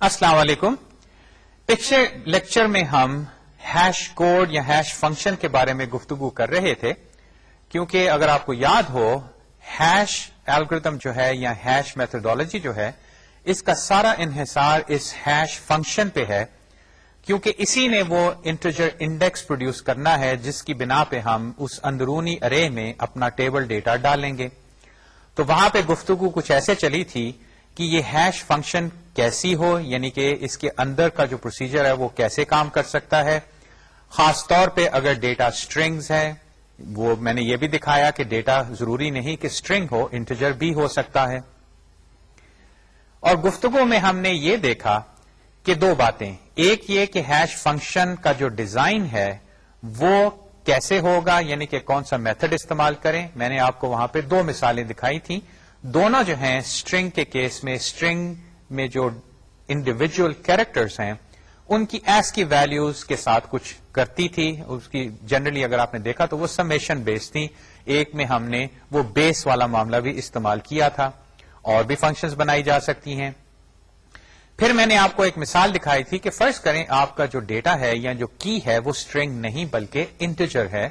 السلام علیکم۔ پچھلے لیکچر میں ہم ہیش کوڈ یا ہیش فنکشن کے بارے میں گفتگو کر رہے تھے، کیونکہ اگر آپ کو یاد ہو، ہیش الگریدم جو ہے یا ہیش میتھڈالوجی جو ہے، اس کا سارا انحصار اس ہیش فنکشن پہ ہے، کیونکہ اسی نے وہ انٹرجر انڈیکس پروڈیوس کرنا ہے، جس کی بنا پہ ہم اس اندرونی ارے میں اپنا ٹیبل ڈیٹا ڈالیں گے۔ تو وہاں پہ گفتگو کچھ ایسے چلی تھی کہ یہ ہیش فنکشن کیسی ہو یعنی کہ اس کے اندر کا جو پروسیجر ہے وہ کیسے کام کر سکتا ہے۔ خاص طور پہ اگر ڈیٹا اسٹرنگز ہے وہ میں نے یہ بھی دکھایا کہ ڈیٹا ضروری نہیں کہ اسٹرنگ ہو انٹرجر بھی ہو سکتا ہے۔ اور گفتگو میں ہم نے یہ دیکھا کہ دو باتیں۔ ایک یہ کہ ہیش فنکشن کا جو ڈیزائن ہے، وہ کیسے ہوگا یعنی کہ کون سا میتھڈ استعمال کریں۔ میں نے آپ کو وہاں پہ دو مثالیں دکھائی تھیں۔ دونوں جو ہیں اسٹرنگ کے کیس میں اسٹرنگ میں جو انڈیویجل کیریکٹرس ہیں، ان کی ایس کی ویلوز کے ساتھ کچھ کرتی تھی۔ اس کی جنرلی اگر آپ نے دیکھا تو وہ سمیشن بیس تھی ایک میں ہم نے وہ بیس والا معاملہ بھی استعمال کیا تھا اور بھی فنکشنز بنائی جا سکتی ہیں۔ پھر میں نے آپ کو ایک مثال دکھائی تھی کہ فرض کریں آپ کا جو ڈیٹا ہے یا جو کی ہے وہ اسٹرنگ نہیں بلکہ انٹیجر ہے۔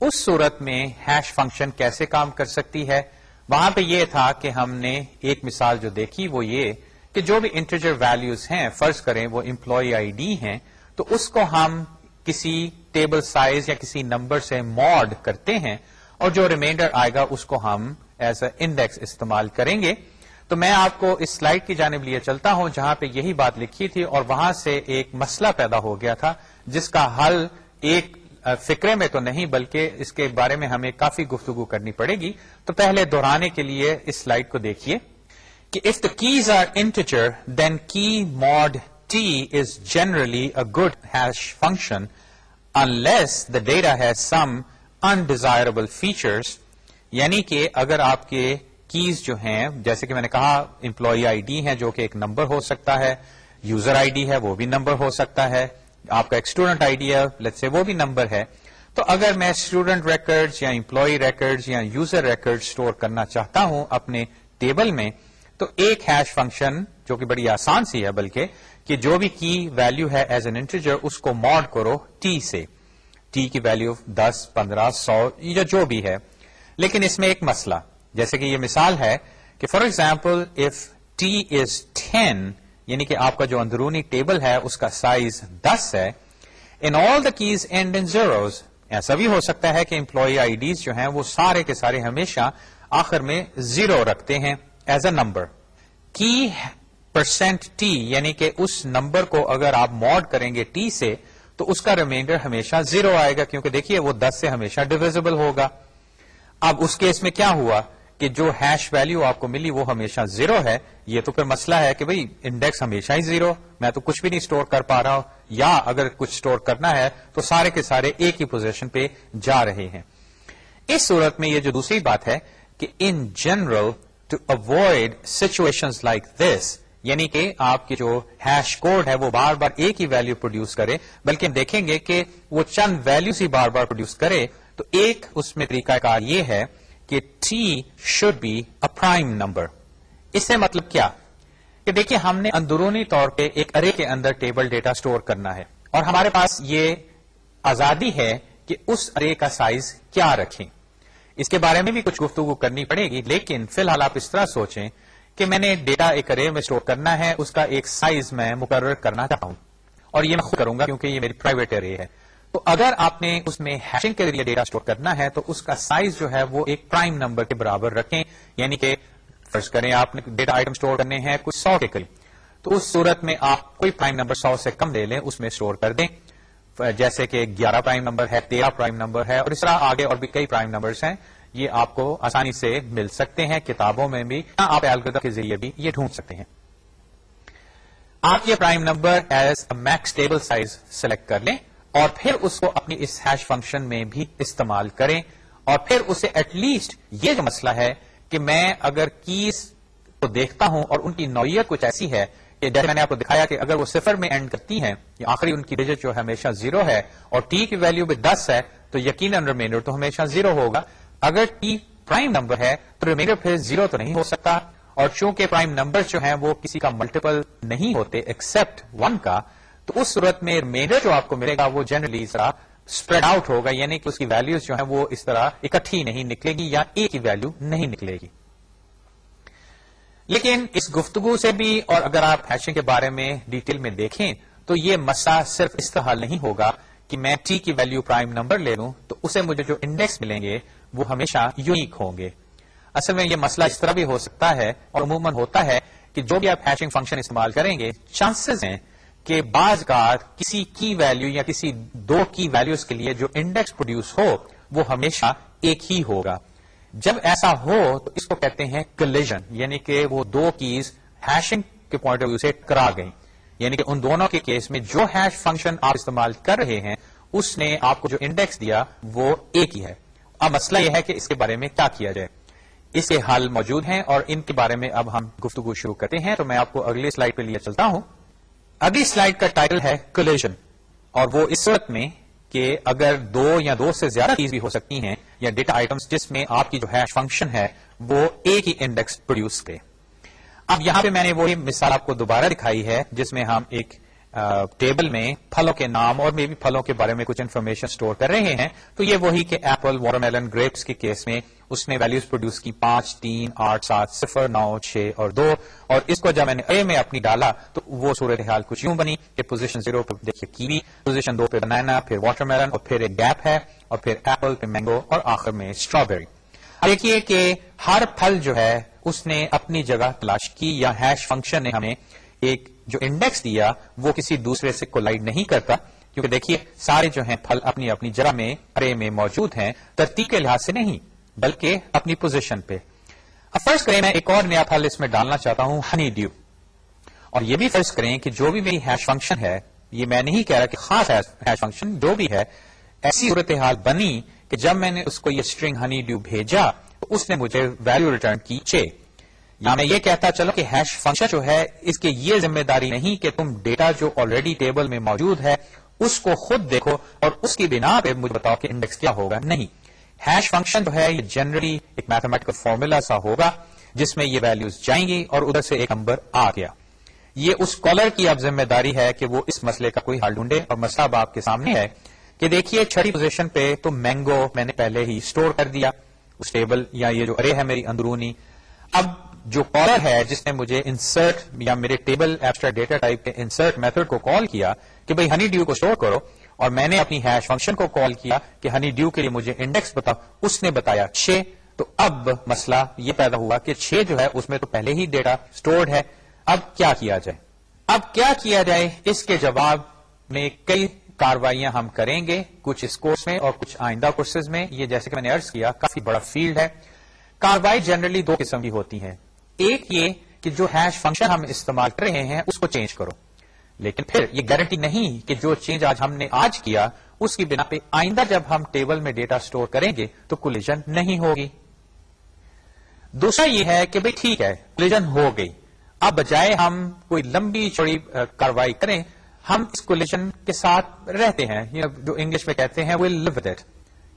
اس صورت میں ہیش فنکشن کیسے کام کر سکتی ہے؟ وہاں پہ یہ تھا کہ ہم نے ایک مثال جو دیکھی وہ یہ کہ جو بھی انٹرجر ویلوز ہیں، فرض کریں وہ امپلائی آئی ڈی ہیں، تو اس کو ہم کسی ٹیبل سائز یا کسی نمبر سے ماڈ کرتے ہیں اور جو ریمائنڈر آئے گا اس کو ہم ایز اے انڈیکس استعمال کریں گے۔ تو میں آپ کو اس سلائڈ کی جانب لیے چلتا ہوں جہاں پہ یہی بات لکھی تھی اور وہاں سے ایک مسئلہ پیدا ہو گیا تھا جس کا حل ایک فکرے میں تو نہیں بلکہ اس کے بارے میں ہمیں کافی گفتگو کرنی پڑے گی۔ تو پہلے دہرانے کے لیے اس سلائڈ کو دیکھیے۔ کہ if the keys are integer then key mod T is generally a good hash function unless the data has some undesirable features یعنی کہ اگر آپ کے کیز جو ہیں، جیسے کہ میں نے کہا امپلائی آئی ڈی ہے جو کہ ایک نمبر ہو سکتا ہے یوزر آئی ڈی ہے وہ بھی نمبر ہو سکتا ہے، آپ کا ایک اسٹوڈنٹ آئی ڈی ہے سے وہ بھی نمبر ہے. تو اگر میں اسٹوڈنٹ ریکرڈ یا امپلائی ریکرڈ یا یوزر ریکرڈ اسٹور کرنا چاہتا ہوں اپنے ٹیبل میں تو ایک ہیش فنکشن جو کہ بڑی آسان سی ہے بلکہ کہ جو بھی کی ویلو ہے ایز این انٹرجر اس کو ماڈ کرو ٹی سے. ٹی کی ویلو دس، پندرہ، سو، یا جو بھی ہے. لیکن اس میں ایک مسئلہ، جیسے کہ یہ مثال ہے کہ for example if T is ten یعنی کہ آپ کا جو اندرونی ٹیبل ہے اس کا سائز دس ہے in all the keys and in zeros ایسا بھی ہو سکتا ہے کہ امپلائی آئی ڈیز جو ہیں وہ سارے کے سارے ہمیشہ آخر میں زیرو رکھتے ہیں۔ As a number key percent T یعنی کہ اس نمبر کو اگر آپ موڈ کریں گے ٹی سے تو اس کا ریمائنڈر ہمیشہ زیرو آئے گا کیونکہ دیکھیے وہ دس سے ہمیشہ ڈویزبل ہوگا اب اس کیس میں کیا ہوا کہ جو ہیش ویلو آپ کو ملی وہ ہمیشہ زیرو ہے یہ تو پھر مسئلہ ہے کہ بھئی انڈیکس ہمیشہ ہی زیرو میں تو کچھ بھی نہیں اسٹور کر پا رہا ہوں یا اگر کچھ اسٹور کرنا ہے تو سارے کے سارے ایک ہی پوزیشن پہ جا رہے ہیں اس صورت میں یہ جو دوسری بات ہے کہ in general to avoid situation like this یعنی کہ آپ کی جو ہیش کوڈ ہے وہ بار بار ایک ہی ویلو پروڈیوس کرے، بلکہ دیکھیں گے کہ وہ چند ویلوز ہی بار بار پروڈیوس کرے، تو ایک اس میں طریقہ کار یہ ہے کہ T should be a prime number اس سے مطلب کیا؟ کہ دیکھیے ہم نے اندرونی طور پہ ایک ارے کے اندر ٹیبل ڈیٹا سٹور کرنا ہے، اور ہمارے پاس یہ آزادی ہے کہ اس ارے کا سائز کیا رکھیں۔ اس کے بارے میں بھی کچھ گفتگو کرنی پڑے گی، لیکن فی الحال آپ اس طرح سوچیں کہ میں نے ڈیٹا ایک ارے میں اسٹور کرنا ہے، اس کا ایک سائز میں مقرر کرنا چاہتا ہوں۔ اور یہ میں خود کروں گا کیونکہ یہ میری پرائیویٹ ارے ہے۔ تو اگر آپ نے اس میں ہیشنگ کے ذریعے ڈیٹا اسٹور کرنا ہے، تو اس کا سائز جو ہے وہ ایک پرائم نمبر کے برابر رکھیں۔ یعنی کہ فرض کریں آپ نے ڈیٹا آئٹم اسٹور کرنے ہیں کچھ سو کے قریب۔ تو اس صورت میں آپ کوئی پرائم نمبر سو سے کم لے لیں، اس میں اسٹور کر دیں۔ جیسے کہ گیارہ پرائم نمبر ہے، تیرہ پرائم نمبر ہے اور اس طرح آگے اور بھی کئی پرائم نمبرس ہیں، یہ آپ کو آسانی سے مل سکتے ہیں کتابوں میں بھی آپ ایلگردم کے ذریعے بھی یہ ڈھونڈ سکتے ہیں۔ آپ یہ prime number as max table size select کر لیں اور پھر اس کو اپنی اس ہیش فنکشن میں بھی استعمال کریں اور پھر اسے ایٹ لیسٹ یہ جو مسئلہ ہے کہ میں اگر کیس کو دیکھتا ہوں اور ان کی نوعیت کچھ ایسی ہے کہ جیسے میں نے آپ کو دکھایا کہ اگر وہ صفر میں اینڈ کرتی ہیں یا آخری ان کی ڈیجٹ جو ہمیشہ زیرو ہے اور ٹی کی ویلو بھی دس ہے، تو یقیناً ریمائنڈر تو ہمیشہ زیرو ہوگا۔ اگر ٹی پرائم نمبر ہے، تو ریمائنڈر پھر زیرو تو نہیں ہو سکتا۔ اور چونکہ پرائم نمبر جو ہیں، وہ کسی کا ملٹیپل نہیں ہوتے ایکسپٹ ون کا، تو اس صورت میں ریمائنڈر جو آپ کو ملے گا، وہ جنرلی ذرا اسپریڈ آؤٹ ہوگا یعنی کہ اس کی ویلوز جو ہیں، وہ اس طرح اکٹھی نہیں نکلے گی یا ایک ہی ویلو نہیں نکلے گی۔ لیکن اس گفتگو سے بھی اور اگر آپ ہیشنگ کے بارے میں ڈیٹیل میں دیکھیں تو یہ مسئلہ صرف اس طرح نہیں ہوگا کہ میں ٹی کی ویلو پرائم نمبر لے لوں تو اسے مجھے جو انڈیکس ملیں گے وہ ہمیشہ یونیک ہوں گے۔ اصل میں یہ مسئلہ اس طرح بھی ہو سکتا ہے اور عموماً ہوتا ہے کہ جو بھی آپ ہیشنگ فنکشن استعمال کریں گے چانسز ہیں کہ بعض کا کسی کی ویلو یا کسی دو کی ویلوز کے لیے جو انڈیکس پروڈیوس ہو وہ ہمیشہ ایک ہی ہوگا۔ جب ایسا ہو تو اس کو کہتے ہیں کلیجن یعنی کہ وہ دو کیز ہیشنگ کے پوائنٹ آف ویو سے کرا گئی یعنی کہ ان دونوں کے کیس میں جو ہیش فنکشن آپ استعمال کر رہے ہیں، اس نے آپ کو جو انڈیکس دیا، وہ ایک ہی ہے۔ اب مسئلہ یہ ہے کہ اس کے بارے میں کیا کیا جائے۔ اس کے حل موجود ہیں اور ان کے بارے میں اب ہم گفتگو شروع کرتے ہیں۔ تو میں آپ کو اگلی سلائڈ پہ لیے چلتا ہوں۔ اگلی سلائڈ کا ٹائٹل ہے کولیشن اور وہ اس صورت میں کہ اگر دو یا دو سے زیادہ چیز بھی ہو سکتی ہیں یا ڈیٹا آئٹمس جس میں آپ کی جو ہیش فنکشن ہے وہ ایک ہی انڈیکس پروڈیوس کرے۔ اب یہاں پہ میں نے وہی مثال آپ کو دوبارہ دکھائی ہے جس میں ہم ایک ٹیبل میں پھلوں کے نام اور میں بھی پھلوں کے بارے میں کچھ انفارمیشن اسٹور کر رہے ہیں، تو یہ وہی کہ ایپل واٹر میلن گریپس کے کیس میں اس نے ویلوز پروڈیوس کی پانچ، تین، آٹھ، سات، صفر، نو، چھ اور دو، اور اس کو جب میں نے اے میں اپنی ڈالا تو وہ صورت حال کچھ یوں بنی کہ پوزیشن زیرو پہ دیکھیے کیوی پوزیشن دو پہ بنانا، پھر واٹر میلن اور پھر ایک گیپ ہے، اور پھر ایپل پہ مینگو اور آخر میں اسٹرابیری دیکھیے کہ ہر پھل جو ہے، اس نے اپنی جگہ تلاش کی یا ہیش فنکشن نے ہمیں ایک جو انڈیکس دیا، وہ کسی دوسرے سے کولائڈ نہیں کرتا۔ کیونکہ دیکھیے، سارے جو ہیں پھل اپنی اپنی جگہ میں، ارے میں موجود ہیں، ترتیب کے لحاظ سے نہیں، بلکہ اپنی پوزیشن پہ۔ اب فرض کریں، میں ایک اور نیا پھل اس میں ڈالنا چاہتا ہوں ہنی ڈیو اور یہ بھی فرض کریں کہ جو بھی میری ہیش فنکشن ہے، یہ میں نہیں کہہ رہا کہ خاص ہیش فنکشن جو بھی ہے، ایسی صورتحال بنی کہ جب میں نے اس کو یہ اسٹرنگ ہنی ڈیو بھیجا، تو اس نے مجھے ویلو ریٹرن کی چھ یا میں یہ کہتا چلو کہ ہیش فنکشن جو ہے، اس کی یہ ذمہ داری نہیں کہ تم ڈیٹا جو آلریڈی ٹیبل میں موجود ہے، اس کو خود دیکھو اور اس کی بنا پہ مجھے بتاؤ کہ انڈیکس کیا ہوگا نہیں۔ ہیش فنکشن جو ہے، یہ جنرلی ایک میتھمیٹیکل فارمولا سا ہوگا، جس میں یہ ویلوز جائیں گی اور ادھر سے ایک نمبر آ گیا۔ یہ اس کالر کی اب ذمہ داری ہے کہ وہ اس مسئلے کا کوئی حل ڈھونڈے اور مسئلہ اب آپ کے سامنے ہے کہ دیکھیے چھٹی پوزیشن پہ تو مینگو میں نے پہلے ہی اسٹور کر دیا۔ اس ٹیبل یا یہ جو ارے ہے میری اندرونی۔ اب جو کالر ہے جس نے مجھے انسرٹ یا میرے ٹیبل ایبسٹرا ڈیٹا ٹائپ کے انسرٹ میتھڈ کو کال کیا کہ بھائی ہنی ڈیو کو اسٹور کرو اور میں نے اپنی ہیش فنکشن کو کال کیا کہ ہنی ڈیو کے لیے مجھے انڈیکس بتا اس نے بتایا چھ۔ تو اب مسئلہ یہ پیدا ہوا کہ چھ جو ہے اس میں تو پہلے ہی ڈیٹا اسٹورڈ ہے۔ اب کیا کیا جائے؟ اب کیا کیا جائے؟ اس کے جواب میں کئی کاروائیاں ہم کریں گے۔ کچھ اس کورس میں اور کچھ آئندہ کورسز میں۔ یہ جیسے کہ میں نے ارض کیا، کافی بڑا فیلڈ ہے۔ کاروائی جنرلی دو قسم کی ہوتی ہیں۔ ایک یہ کہ جو ہیش فنکشن ہم استعمال کر رہے ہیں، اس کو چینج کرو۔ لیکن پھر یہ گارنٹی نہیں کہ جو چینج آج ہم نے آج کیا، اس کی بنا پہ آئندہ جب ہم ٹیبل میں ڈیٹا سٹور کریں گے تو کولیجن نہیں ہوگی۔ دوسرا یہ ہے کہ بھئی ٹھیک ہے کولیجن ہو گئی۔ اب بجائے ہم کوئی لمبی چوڑی کاروائی کریں، ہم اس کولیجن کے ساتھ رہتے ہیں۔ جو انگلش میں کہتے ہیں وہ لو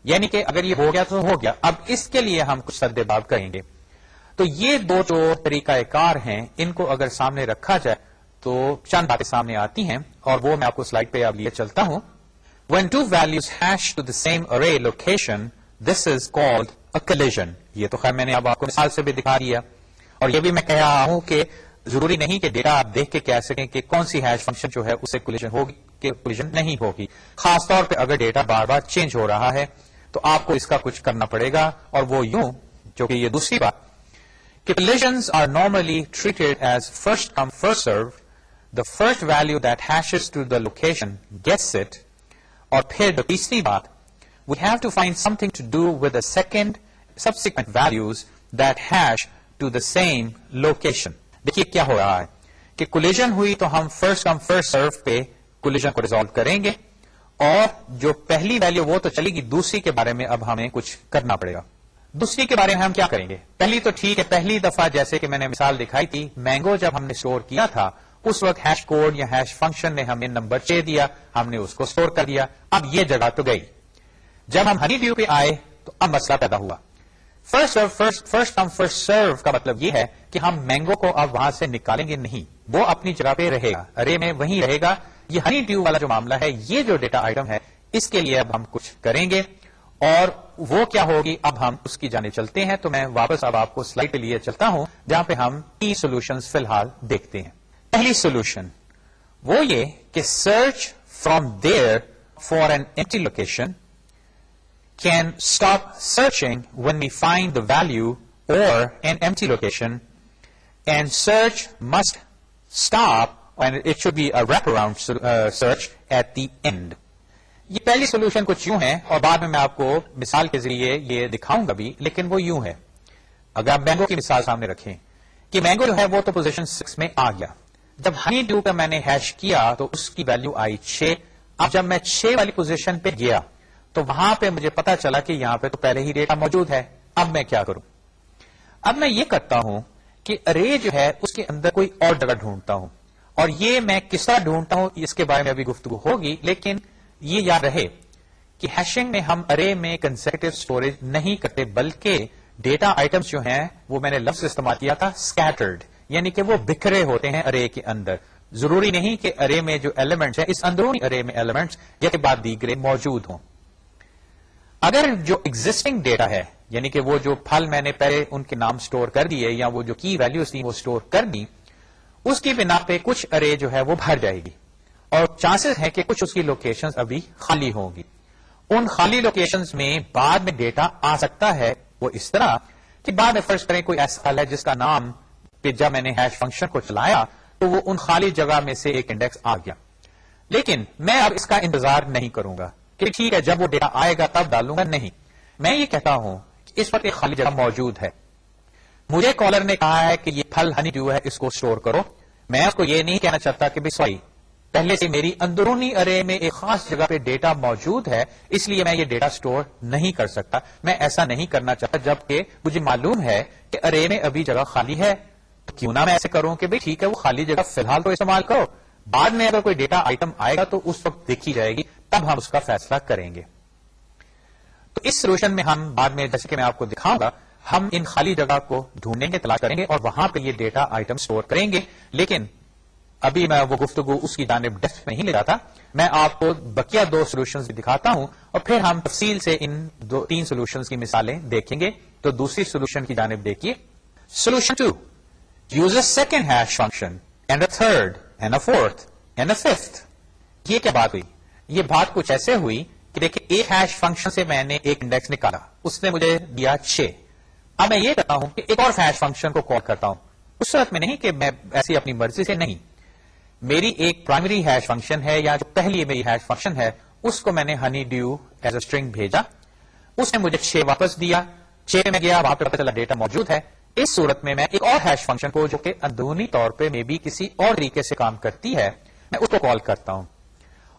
یعنی کہ اگر یہ ہو گیا تو ہو گیا۔ اب اس کے لیے ہم کچھ سدے باب کریں گے۔ تو یہ دو جو طریقہ کار ہیں، ان کو اگر سامنے رکھا جائے تو چند باتیں سامنے آتی ہیں اور وہ میں آپ کو سلائڈ پہ اب لیے چلتا ہوں۔ When two values hash to the same array location this is called collision یہ تو خیر میں نے اب آپ کو مثال سے بھی دکھا دیا۔ اور یہ بھی میں کہہ رہا ہوں کہ ضروری نہیں کہ ڈیٹا آپ دیکھ کے کہہ سکیں کہ کون سی ہیش فنکشن جو ہے اسے کولیجن ہوگی کہ کولیجن نہیں ہوگی۔ خاص طور پہ اگر ڈیٹا بار بار چینج ہو رہا ہے تو آپ کو اس کا کچھ کرنا پڑے گا اور وہ یوں، جو کہ یہ دوسری بات کہ collisions are normally treated as first come first serve the first value that hashes to the location gets it اور پھر جو تیسری بات we have to find something to do with the second subsequent values that hash to the same location دیکھیے کیا ہو رہا ہے کہ کولیجن ہوئی تو ہم فرسٹ کم فرسٹ سرو پہ کولیجن کو ریزالو کریں گے اور جو پہلی ویلو وہ تو چلے گی دوسری کے بارے میں اب ہمیں کچھ کرنا پڑے گا دوسری کے بارے میں ہم کیا کریں گے؟ پہلی تو ٹھیک ہے، پہلی دفعہ جیسے کہ میں نے مثال دکھائی تھی، مینگو جب ہم نے اسٹور کیا تھا، اس وقت ہیش کوڈ یا ہیش فنکشن نے ہمیں نمبر چھ دیا، ہم نے اس کو اسٹور کر دیا۔ اب یہ جگہ تو گئی۔ جب ہم ہنی ڈیو پہ آئے تو اب مسئلہ پیدا ہوا۔ First first first come first serve کا مطلب یہ ہے کہ ہم مینگو کو اب وہاں سے نکالیں گے نہیں۔ وہ اپنی جگہ پہ رہے گا۔ ارے میں وہیں رہے گا۔ یہ ہنی ڈیو والا جو معاملہ ہے، یہ جو ڈیٹا آئٹم ہے، اس کے لیے اب ہم کچھ کریں گے۔ اور وہ کیا ہوگی؟ اب ہم اس کی جانے چلتے ہیں تو میں واپس اب آپ کو سلائڈ کے لیے چلتا ہوں، جہاں پہ ہم تین سولوشن فی الحال دیکھتے ہیں۔ پہلی سولوشن، وہ یہ کہ search from there for an empty location can stop searching when we find the value or an empty location and search must stop it should be wrap around search at the end. یہ پہلی solution کچھ یوں ہے اور بعد میں میں آپ کو مثال کے ذریعے یہ دکھاؤں گا بھی، لیکن وہ یوں ہے۔ اگر آپ مینگو کی مثال سامنے رکھیں کہ مینگو جو ہے وہ تو پوزیشن سکس میں آ گیا۔ جب ہنی ڈیو کا میں نے ہیش کیا تو اس کی ویلو آئی چھ۔ اب جب میں چھ والی پوزیشن پہ گیا تو وہاں پہ مجھے پتا چلا کہ یہاں پہ تو پہلے ہی ڈیٹا موجود ہے۔ اب میں کیا کروں؟ اب میں یہ کرتا ہوں کہ ارے جو ہے اس کے اندر کوئی اور جگہ ڈھونڈتا ہوں۔ اور یہ میں کس طرح ڈھونڈتا ہوں، اس کے بارے میں ابھی گفتگو ہوگی، لیکن یہ یاد رہے کہ ہیشنگ میں ہم ارے میں کنسرٹیو اسٹوریج نہیں کرتے، بلکہ ڈیٹا آئٹمس جو ہیں، وہ میں نے لفظ استعمال کیا تھا اسکیٹرڈ یعنی کہ وہ بکھرے ہوتے ہیں ارے کے اندر. ضروری نہیں کہ ارے میں جو ایلیمنٹس ہیں، اس اندرونی ارے میں ایلیمنٹس یا کے بعد دیگرے موجود ہوں. اگر جو ایگزٹنگ ڈیٹا ہے یعنی کہ وہ جو پھل میں نے پہلے ان کے نام سٹور کر دیے یا وہ جو کی ویلوز تھی وہ سٹور کر دی اس کی بنا پہ کچھ ارے جو ہے وہ بھر جائے گی. اور چانسز ہے کہ کچھ اس کی لوکیشن ابھی خالی ہوں گی۔ ان خالی لوکیشن میں بعد میں ڈیٹا آ سکتا ہے وہ اس طرح کہ بعد میں فرض کریں کوئی ایسا حل ہے جس کا نام پہ جب میں نے ہیش فنکشن کو چلایا تو وہ ان خالی جگہ میں سے ایک انڈیکس آ گیا۔ لیکن میں اب اس کا انتظار نہیں کروں گا کہ ٹھیک ہے جب وہ ڈیٹا آئے گا تب ڈالوں گا نہیں۔ میں یہ کہتا ہوں کہ اس وقت ایک خالی جگہ موجود ہے۔ مجھے کالر نے کہا ہے کہ یہ پھل ہنی ڈیو ہے، اس کو اسٹور کرو۔ میں اس کو یہ نہیں کہنا چاہتا کہ سوری پہلے سے میری اندرونی ارے میں ایک خاص جگہ پہ ڈیٹا موجود ہے، اس لیے میں یہ ڈیٹا سٹور نہیں کر سکتا۔ میں ایسا نہیں کرنا چاہتا جبکہ مجھے معلوم ہے کہ ارے میں ابھی جگہ خالی ہے۔ تو کیوں نہ میں ایسے کروں کہ ٹھیک ہے، وہ خالی جگہ فی الحال تو استعمال کرو۔ بعد میں اگر کوئی ڈیٹا آئٹم آئے گا تو اس وقت دیکھی جائے گی، تب ہم اس کا فیصلہ کریں گے۔ تو اس سولوشن میں ہم بعد میں جیسے کہ میں آپ کو دکھاؤں گا، ہم ان خالی جگہ کو ڈھونڈیں گے، تلاش کریں گے اور وہاں پہ یہ ڈیٹا آئٹم سٹور کریں گے۔ لیکن ابھی میں وہ گفتگو اس کی جانب ڈیسک نہیں لے رہا تھا، میں آپ کو بکیا دو سولوشن بھی دکھاتا ہوں اور پھر ہم تفصیل سے ان دو تین سولوشن کی مثالیں دیکھیں گے۔ تو دوسری سولوشن کی جانب دیکھیے۔ Solution two use a second hash function and a third and a fourth and a fifth یہ کیا بات ہوئی؟ یہ بات کچھ ایسے ہوئی کہ دیکھیں ایک ہیش فنکشن سے میں نے ایک انڈیکس نکالا۔ اس نے مجھے دیا چھ۔ اب میں یہ کرتا ہوں کہ ایک اور ہیش فنکشن کو کال کرتا ہوں۔ اس صورت میں نہیں کہ میں ایسی اپنی مرضی سے نہیں۔ میری ایک پرائمری ہیش فنکشن ہے یا جو پہلی میری ہیش فنکشن ہے، اس کو میں نے honeydew as a string بھیجا۔ اس نے مجھے چھ واپس دیا۔ چھ میں گیا، وہاں پہ پتا چلا ڈیٹا موجود ہے۔ اس صورت میں میں ایک اور ہیش فنکشن کو جو کہ اندرونی طور پہ میں بھی کسی اور طریقے سے کام کرتی ہے، میں اس کو کال کرتا ہوں۔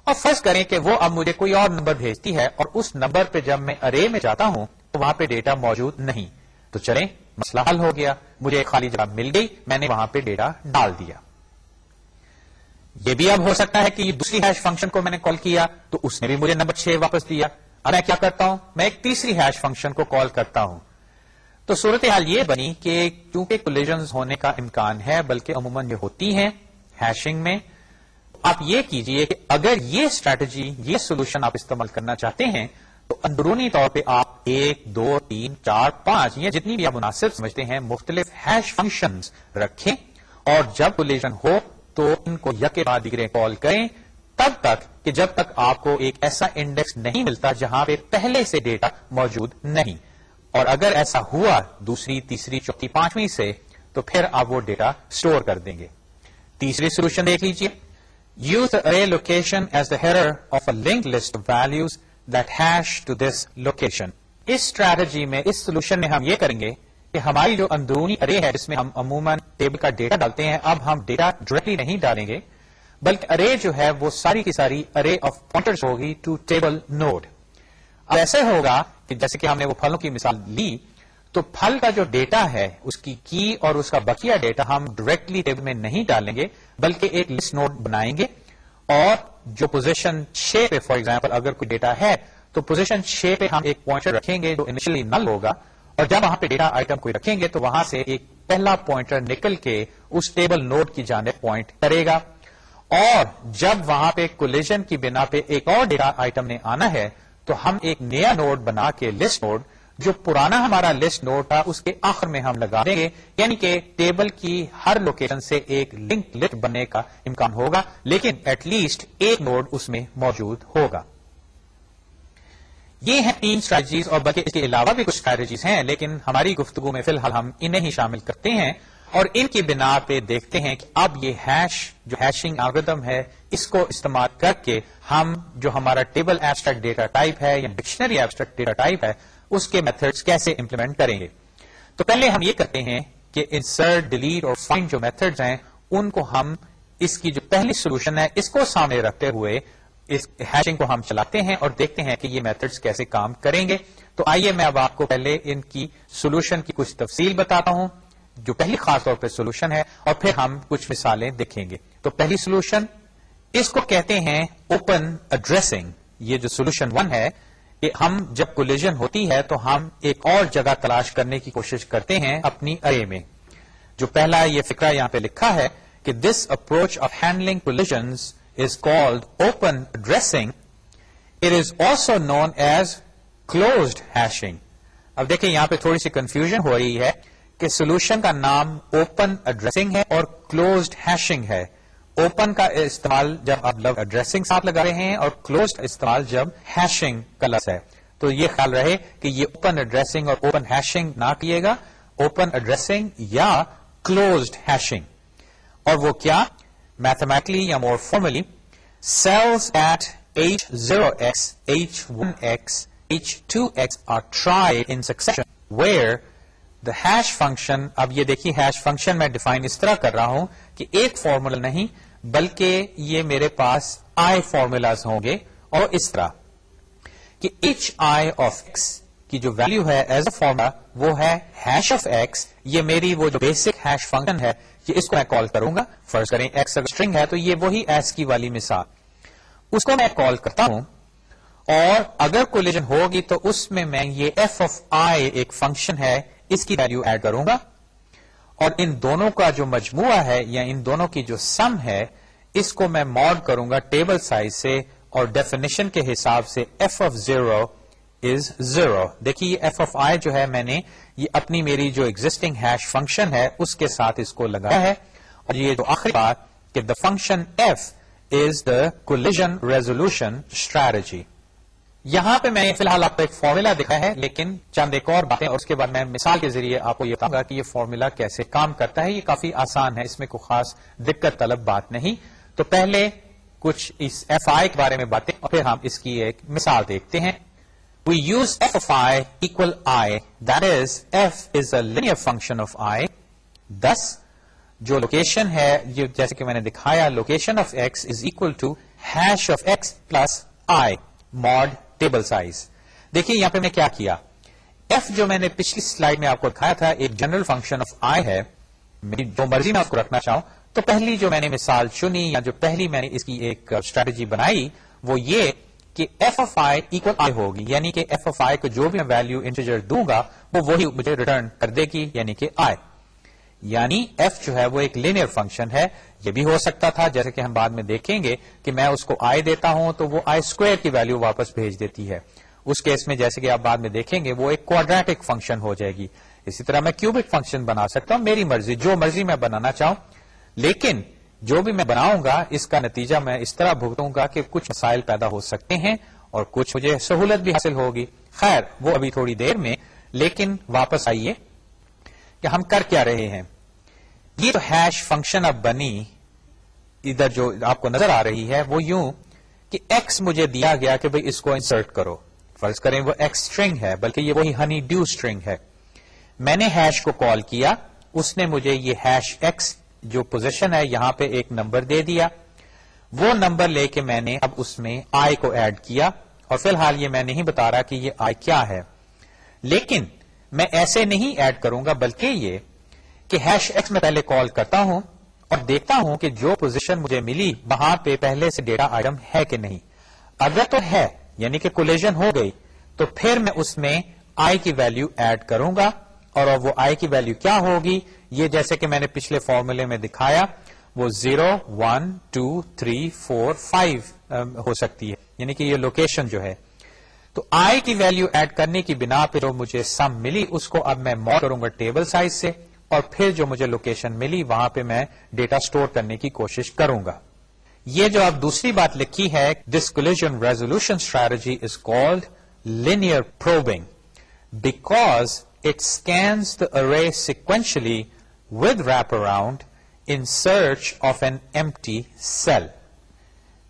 اور فرض کریں کہ وہ اب مجھے کوئی اور نمبر بھیجتی ہے اور اس نمبر پہ جب میں ارے میں جاتا ہوں، تو وہاں پہ ڈیٹا موجود نہیں۔ تو چلیں، مسئلہ حل ہو گیا۔ مجھے خالی جگہ مل گئی، میں نے وہاں پہ ڈیٹا ڈال دیا۔ یہ بھی اب ہو سکتا ہے کہ یہ دوسری ہیش فنکشن کو میں نے کال کیا تو اس نے بھی مجھے نمبر چھ واپس دیا۔ اب میں کیا کرتا ہوں؟ میں ایک تیسری ہیش فنکشن کو کال کرتا ہوں۔ تو صورتحال یہ بنی کہ کیونکہ کولیجن ہونے کا امکان ہے بلکہ عموماً یہ ہوتی ہیں ہیشنگ میں، آپ یہ کیجیے کہ اگر یہ اسٹریٹجی یہ سولوشن آپ استعمال کرنا چاہتے ہیں، تو اندرونی طور پہ آپ ایک، دو، تین، چار، پانچ یا جتنی بھی آپ مناسب سمجھتے ہیں مختلف ہیش فنکشن رکھیں اور جب کولیجن ہو تو ان کو یکے بعد دیگرے کال کریں تب تک کہ جب تک آپ کو ایک ایسا انڈیکس نہیں ملتا جہاں پہ پہلے سے ڈیٹا موجود نہیں۔ اور اگر ایسا ہوا دوسری، تیسری، چوتھی، پانچویں سے، تو پھر آپ وہ ڈیٹا اسٹور کر دیں گے۔ تیسری سولوشن دیکھ لیجیے use array location as the header of a link list values that hash to this location us strategy میں، اس سولوشن میں ہم یہ کریں گے کہ ہماری جو اندرونی ارے ہے، جس میں ہم عموماً ٹیبل کا ڈیٹا ڈالتے ہیں، اب ہم ڈیٹا ڈائریکٹلی نہیں ڈالیں گے، بلکہ ارے جو ہے، وہ ساری کی ساری ارے آف پوائنٹرز ہوگی ٹو ٹیبل نوڈ اب ایسے ہوگا کہ جیسے کہ ہم نے وہ پھلوں کی مثال لی، تو پھل کا جو ڈیٹا ہے، اس کی کی اور اس کا بقیہ ڈیٹا ہم ڈائریکٹلی ٹیبل میں نہیں ڈالیں گے، بلکہ ایک لسٹ نوٹ بنائیں گے۔ اور جو پوزیشن چھ پہ فار ایگزامپل اگر کوئی ڈیٹا ہے، تو پوزیشن چھ پہ ہم ایک پوائنٹر رکھیں گے جو انیشلی نل ہوگا۔ اور جب وہاں پہ ڈیٹا آئٹم کوئی رکھیں گے تو وہاں سے ایک پہلا پوائنٹر نکل کے اس ٹیبل نوٹ کی جانب پوائنٹ کرے گا۔ اور جب وہاں پہ کولیجن کی بنا پہ ایک اور ڈیٹا آئٹم نے آنا ہے، تو ہم ایک نیا نوڈ بنا کے لسٹ نوڈ جو پرانا ہمارا لسٹ نوٹ تھا، اس کے آخر میں ہم لگا دیں گے۔ یعنی کہ ٹیبل کی ہر لوکیشن سے ایک لنک لسٹ بننے کا امکان ہوگا، لیکن ایٹ لیسٹ ایک نوڈ اس میں موجود ہوگا۔ یہ ہیں تین اسٹریٹجیز اور بلکہ اس کے علاوہ بھی کچھ اسٹریٹجیز ہیں، لیکن ہماری گفتگو میں فی الحال ہم انہیں ہی شامل کرتے ہیں۔ اور ان کی بنا پہ دیکھتے ہیں کہ اب یہ ہیش جو ہیشنگ الگریدم ہے، اس کو استعمال کر کے ہم جو ہمارا ٹیبل ایبسٹریکٹ ڈیٹا ٹائپ ہے یا ڈکشنری ایبسٹریکٹ ڈیٹا ٹائپ ہے، اس کے میتھڈس کیسے امپلیمنٹ کریں گے۔ تو پہلے ہم یہ کرتے ہیں کہ انسرٹ ڈیلیٹ اور فائنڈ جو میتھڈز ہیں، ان کو ہم اس کی جو پہلی سولوشن ہے، اس کو سامنے رکھتے ہوئے اس ہیشنگ کو ہم چلاتے ہیں اور دیکھتے ہیں کہ یہ میتھڈز کیسے کام کریں گے۔ تو آئیے میں اب آپ کو پہلے ان کی سولوشن کی کچھ تفصیل بتاتا ہوں، جو پہلی خاص طور پہ سولوشن ہے، اور پھر ہم کچھ مثالیں دیکھیں گے۔ تو پہلی سولوشن اس کو کہتے ہیں اوپن ایڈریسنگ یہ جو سولوشن ون ہے، کہ ہم جب کولیجن ہوتی ہے تو ہم ایک اور جگہ تلاش کرنے کی کوشش کرتے ہیں اپنی ارے میں۔ جو پہلا یہ فکرہ یہاں پہ لکھا ہے کہ this approach of handling collisions is called open addressing it is also known as closed hashing اب دیکھیں یہاں پہ تھوڑی سی کنفیوژن ہو رہی ہے کہ سولوشن کا نام اوپن ایڈریسنگ ہے اور کلوزڈ ہیشنگ ہے. اوپن کا استعمال جب آپ لو ایڈریسنگ ساتھ لگا رہے ہیں اور کلوزڈ استعمال جب ہیشنگ کا لفظ ہے. تو یہ خیال رہے کہ یہ اوپن ایڈریسنگ اور اوپن ہیشنگ نہ کیے گا. اوپن ایڈریسنگ یا کلوزڈ ہیشنگ اور وہ کیا؟ میتھمیٹکلی یا more formally cells at H zero X H one X H two X are tried in succession where the hash function اب یہ دیکھیے ہیش فنکشن میں ڈیفائن اس طرح کر رہا ہوں کہ ایک فارمولا نہیں بلکہ یہ میرے پاس آئی فارمولاز ہوں گے اور اس طرح کہ ایچ آئی آف ایکس کی جو ویلو ہے ایز اے فارمولا وہ ہے ہیش آف ایکس یہ میری وہ جو بیسک ہیش فنکشن ہے کہ اس کو میں کال کروں گا۔ فرض کریں ایکس اگر اسٹرنگ ہے تو یہ وہی ایس کی والی مثال۔ اس کو میں کال کرتا ہوں اور اگر کولیجن ہوگی تو اس میں میں یہ ایف آف آئی ایک فنکشن ہے، اس کی ویلو ایڈ کروں گا۔ اور ان دونوں کا جو مجموعہ ہے یا ان دونوں کی جو سم ہے، اس کو میں ماڈ کروں گا ٹیبل سائز سے اور ڈیفینیشن کے حساب سے F of zero is zero دیکھیے ایف آف آئی جو ہے میں نے یہ اپنی میری جو ایگزٹنگ ہیش فنکشن ہے اس کے ساتھ اس کو لگایا ہے اور یہ جو آخری بات کہ the function F is the collision resolution strategy یہاں پہ میں فی الحال آپ کو ایک فارمولا دکھا ہے، لیکن چند ایک اور باتیں، اور اس کے بعد میں مثال کے ذریعے آپ کو یہ بتاؤں گا کہ یہ فارمولا کیسے کام کرتا ہے۔ یہ کافی آسان ہے، اس میں کوئی خاص دقت طلب بات نہیں۔ تو پہلے کچھ اس ایف آئی کے بارے میں باتیں، اور پھر ہم اس کی ایک مثال دیکھتے ہیں۔ We use F of I equal I that is F is a linear function of I this جو لوکیشن ہے جیسے کہ میں نے دکھایا location of X is equal to hash of X plus I mod table size دیکھیے یہاں پہ میں کیا کیا ایف جو میں نے پچھلی سلائڈ میں آپ کو دکھایا تھا ایک جنرل فنکشن آف آئی ہے میری جو مرضی میں آپ کو رکھنا چاہوں تو پہلی جو میں نے مثال چنی یا جو پہلی میں نے اس کی ایک اسٹریٹجی بنائی وہ یہ کہ F of I equal I ہوگی یعنی کہ ایف اف آئی کو جو بھی میں ویلو انٹیجر دوں گا، وہ وہی مجھے ریٹرن کر دے گی یعنی کہ آئی یعنی ایف جو ہے وہ ایک لینئر فنکشن ہے، یہ بھی ہو سکتا تھا، جیسے کہ ہم بعد میں دیکھیں گے کہ میں اس کو آئی دیتا ہوں تو وہ آئی اسکوئر کی ویلو واپس بھیج دیتی ہے۔ اس کیس میں جیسے کہ آپ بعد میں دیکھیں گے، وہ ایک کوڈریٹک فنکشن ہو جائے گی۔ اسی طرح میں کیوبک فنکشن بنا سکتا ہوں، میری مرضی، جو مرضی میں بنانا چاہوں۔ لیکن جو بھی میں بناؤں گا، اس کا نتیجہ میں اس طرح بھگتوں گا کہ کچھ مسائل پیدا ہو سکتے ہیں اور کچھ مجھے سہولت بھی حاصل ہوگی۔ خیر، وہ ابھی تھوڑی دیر میں، لیکن واپس آئیے کہ ہم کر کیا رہے ہیں۔ یہ تو ہیش فنکشن اب بنی، ادھر جو آپ کو نظر آ رہی ہے، وہ یوں کہ ایکس مجھے دیا گیا کہ بھئی اس کو انسرٹ کرو۔ فرض کریں وہ ایکس اسٹرنگ ہے، بلکہ یہ وہی ہنی ڈیو اسٹرنگ ہے۔ میں نے ہیش کو کال کیا، اس نے مجھے یہ ہیش ایکس جو پوزیشن ہے، یہاں پہ ایک نمبر دے دیا۔ وہ نمبر لے کے میں نے اب اس میں آئی کو ایڈ کیا اور فی الحال یہ میں نہیں بتا رہا کہ یہ آئی کیا ہے۔ لیکن میں ایسے نہیں ایڈ کروں گا، بلکہ یہ کہ ہیش ایکس میں پہلے کال کرتا ہوں اور دیکھتا ہوں کہ جو پوزیشن مجھے ملی، وہاں پہ پہلے سے ڈیٹا آئٹم ہے کہ نہیں۔ اگر تو ہے یعنی کہ کولیجن ہو گئی، تو پھر میں اس میں آئی کی ویلو ایڈ کروں گا۔ اور وہ آئی کی ویلو کیا ہوگی؟ یہ جیسے کہ میں نے پچھلے فارمولے میں دکھایا، وہ zero one two three four five ہو سکتی ہے۔ یعنی کہ یہ لوکیشن جو ہے۔ تو آئی کی ویلو ایڈ کرنے کی بنا پہ مجھے سم ملی، اس کو اب میں مو کروں گا ٹیبل سائز سے، اور پھر جو مجھے لوکیشن ملی، وہاں پہ میں ڈیٹا سٹور کرنے کی کوشش کروں گا۔ یہ جو اب دوسری بات لکھی ہے this collision resolution strategy is called linear probing because it scans the array sequentially with wrap around in search of an empty cell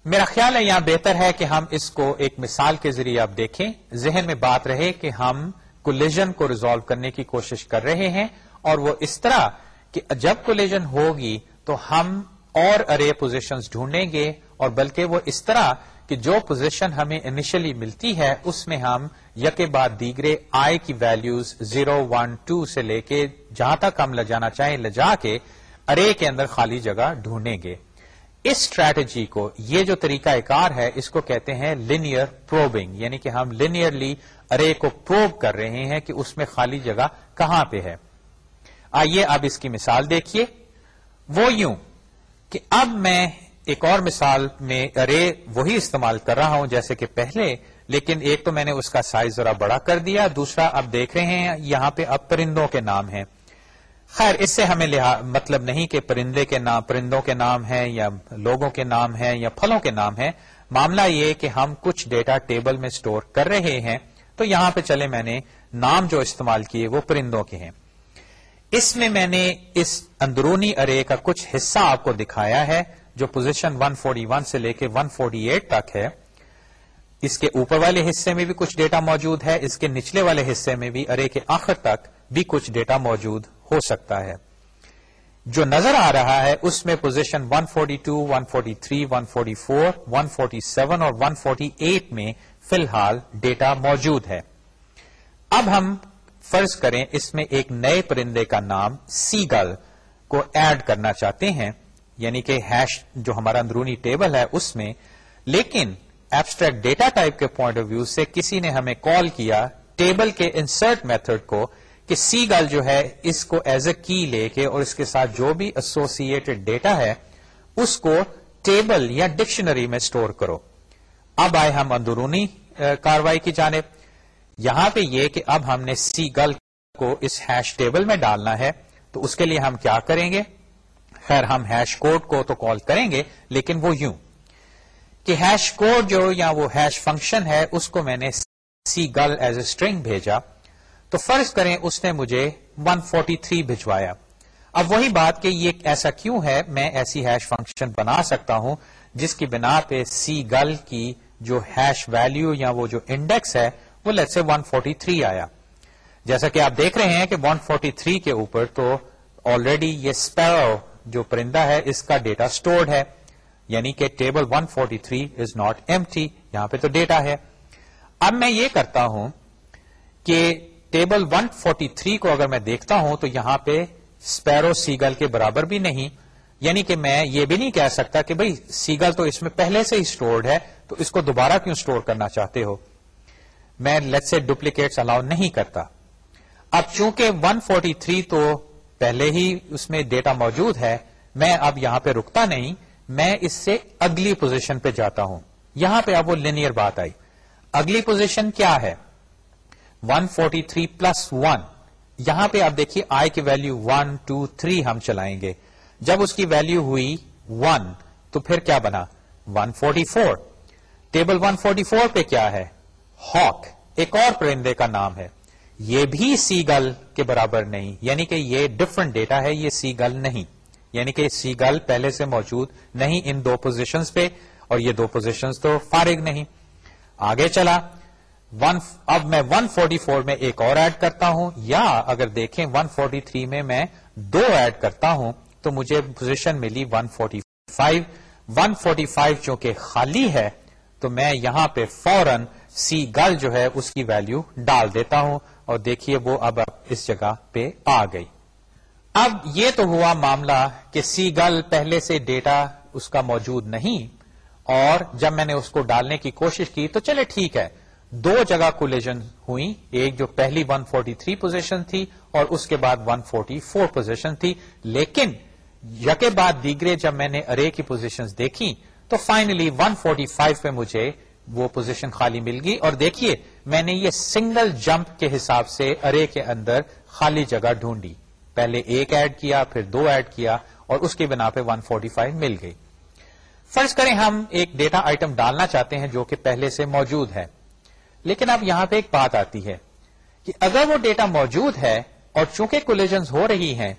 میرا خیال ہے یہاں بہتر ہے کہ ہم اس کو ایک مثال کے ذریعے اب دیکھیں۔ ذہن میں بات رہے کہ ہم کولیجن کو ریزالو کرنے کی کوشش کر رہے ہیں اور وہ اس طرح کہ جب کولیجن ہوگی تو ہم اور ارے پوزیشنز ڈھونڈیں گے اور بلکہ وہ اس طرح کہ جو پوزیشن ہمیں انیشلی ملتی ہے اس میں ہم یک بعد دیگرے آئی کی ویلوز زیرو ون ٹو سے لے کے جہاں تک ہم لے جانا چاہیں لے جا کے ارے کے اندر خالی جگہ ڈھونڈیں گے۔ اس اسٹریٹجی کو، یہ جو طریقہ کار ہے، اس کو کہتے ہیں لینئر پروبنگ یعنی کہ ہم لینئرلی ارے کو پروب کر رہے ہیں کہ اس میں خالی جگہ کہاں پہ ہے۔ آئیے اب اس کی مثال دیکھیے۔ وہ یوں کہ اب میں ایک اور مثال میں ارے وہی استعمال کر رہا ہوں، جیسے کہ پہلے لیکن ایک تو میں نے اس کا سائز ذرا بڑا کر دیا، دوسرا اب دیکھ رہے ہیں یہاں پہ اب پرندوں کے نام ہیں۔ خیر، اس سے ہمیں مطلب نہیں کہ پرندے کے نام، پرندوں کے نام ہیں یا لوگوں کے نام ہیں یا پھلوں کے نام ہیں۔ معاملہ یہ کہ ہم کچھ ڈیٹا ٹیبل میں سٹور کر رہے ہیں۔ تو یہاں پہ چلے میں نے نام جو استعمال کیے وہ پرندوں کے ہیں۔ اس میں میں نے اس اندرونی ارے کا کچھ حصہ آپ کو دکھایا ہے جو پوزیشن 141 سے لے کے 148 تک ہے۔ اس کے اوپر والے حصے میں بھی کچھ ڈیٹا موجود ہے اس کے نچلے والے حصے میں بھی ارے کے آخر تک بھی کچھ ڈیٹا موجود ہو سکتا ہے۔ جو نظر آ رہا ہے اس میں پوزیشن 142, 143, 144, 147 اور 148 میں فی الحال ڈیٹا موجود ہے۔ اب ہم فرض کریں اس میں ایک نئے پرندے کا نام سی گل کو ایڈ کرنا چاہتے ہیں یعنی کہ ہیش جو ہمارا اندرونی ٹیبل ہے اس میں لیکن ایبسٹریکٹ ڈیٹا ٹائپ کے پوائنٹ آف ویو سے کسی نے ہمیں کال کیا ٹیبل کے انسرٹ میتھڈ کو کہ سی گل جو ہے اس کو ایز اے کی لے کے اور اس کے ساتھ جو بھی ایسوسیٹڈ ڈیٹا ہے اس کو ٹیبل یا ڈکشنری میں اسٹور کرو۔ اب آئے ہم اندرونی کاروائی کی جانب۔ یہاں پہ یہ کہ اب ہم نے سی گل کو اس ہیش ٹیبل میں ڈالنا ہے، تو اس کے لیے ہم کیا کریں گے؟ خیر ہم ہیش کوڈ کو تو کال کریں گے، لیکن وہ یوں۔ کہ ہیش کوڈ جو یا وہ ہیش فنکشن ہے، اس کو میں نے سی گل ایز اے اسٹرنگ بھیجا۔ تو فرض کریں اس نے مجھے 143 بھجوایا۔ اب وہی بات کہ یہ ایسا کیوں ہے، میں ایسی ہیش فنکشن بنا سکتا ہوں جس کی بنا پہ سی گل کی جو ہیش ویلو یا وہ جو انڈیکس ہے، وہ لیٹ سے 143 آیا۔ جیسا کہ آپ دیکھ رہے ہیں کہ 143 کے اوپر تو آلریڈی یہ اسپیرو جو پرندہ ہے، اس کا ڈیٹا اسٹورڈ ہے۔ یعنی کہ ٹیبل 143 از ناٹ ایم یہاں پہ تو ڈیٹا ہے۔ اب میں یہ کرتا ہوں کہ ٹیبل 143 کو اگر میں دیکھتا ہوں تو یہاں پہ اسپیرو سیگل کے برابر بھی نہیں۔ یعنی کہ میں یہ بھی نہیں کہہ سکتا کہ بھائی سیگل تو اس میں پہلے سے ہی اسٹورڈ ہے، تو اس کو دوبارہ کیوں اسٹور کرنا چاہتے ہو؟ میں لیٹ سے ڈپلیکیٹس الاؤ نہیں کرتا۔ اب چونکہ 143 تو پہلے ہی اس میں ڈیٹا موجود ہے، میں اب یہاں پہ رکتا نہیں میں اس سے اگلی پوزیشن پہ جاتا ہوں۔ یہاں پہ اب وہ لینئر بات آئی۔ اگلی پوزیشن کیا ہے؟ 143 تھری پلس ون یہاں پہ آپ دیکھیے آئی کی ویلو 1 2 3 ہم چلائیں گے۔ جب اس کی ویلو ہوئی 1 تو پھر کیا بنا؟ 144 ٹیبل 144 پہ کیا ہے؟ ہاک ایک اور پرندے کا نام ہے۔ یہ بھی سی گل کے برابر نہیں یعنی کہ یہ ڈفرنٹ ڈیٹا ہے، یہ سی گل نہیں۔ یعنی کہ سی گل پہلے سے موجود نہیں ان دو پوزیشنز پہ، اور یہ دو پوزیشنز تو فارغ نہیں۔ آگے چلا ون اب میں 144 میں ایک اور ایڈ کرتا ہوں، یا اگر دیکھیں 143 میں میں دو ایڈ کرتا ہوں، تو مجھے پوزیشن ملی 145 145 چونکہ خالی ہے، تو میں یہاں پہ فورن سی گل جو ہے اس کی ویلو ڈال دیتا ہوں، اور دیکھیے وہ اب اس جگہ پہ آ گئی۔ اب یہ تو ہوا معاملہ کہ سی گل پہلے سے ڈیٹا اس کا موجود نہیں اور جب میں نے اس کو ڈالنے کی کوشش کی تو چلے ٹھیک ہے۔ دو جگہ کولیجن ہوئی، ایک جو پہلی 143 پوزیشن تھی اور اس کے بعد 144 پوزیشن تھی۔ لیکن یکے بعد دیگرے جب میں نے ارے کی پوزیشن دیکھی تو فائنلی 145 پہ مجھے وہ پوزیشن خالی مل گئی۔ اور دیکھیے، میں نے یہ سنگل جمپ کے حساب سے ارے کے اندر خالی جگہ ڈھونڈی۔ پہلے ایک ایڈ کیا، پھر دو ایڈ کیا اور اس کی بنا پہ 145 مل گئی۔ فرض کریں ہم ایک ڈیٹا آئٹم ڈالنا چاہتے ہیں جو کہ پہلے سے موجود ہے۔ لیکن اب یہاں پہ ایک بات آتی ہے کہ اگر وہ ڈیٹا موجود ہے اور چونکہ کولیجنز ہو رہی ہیں،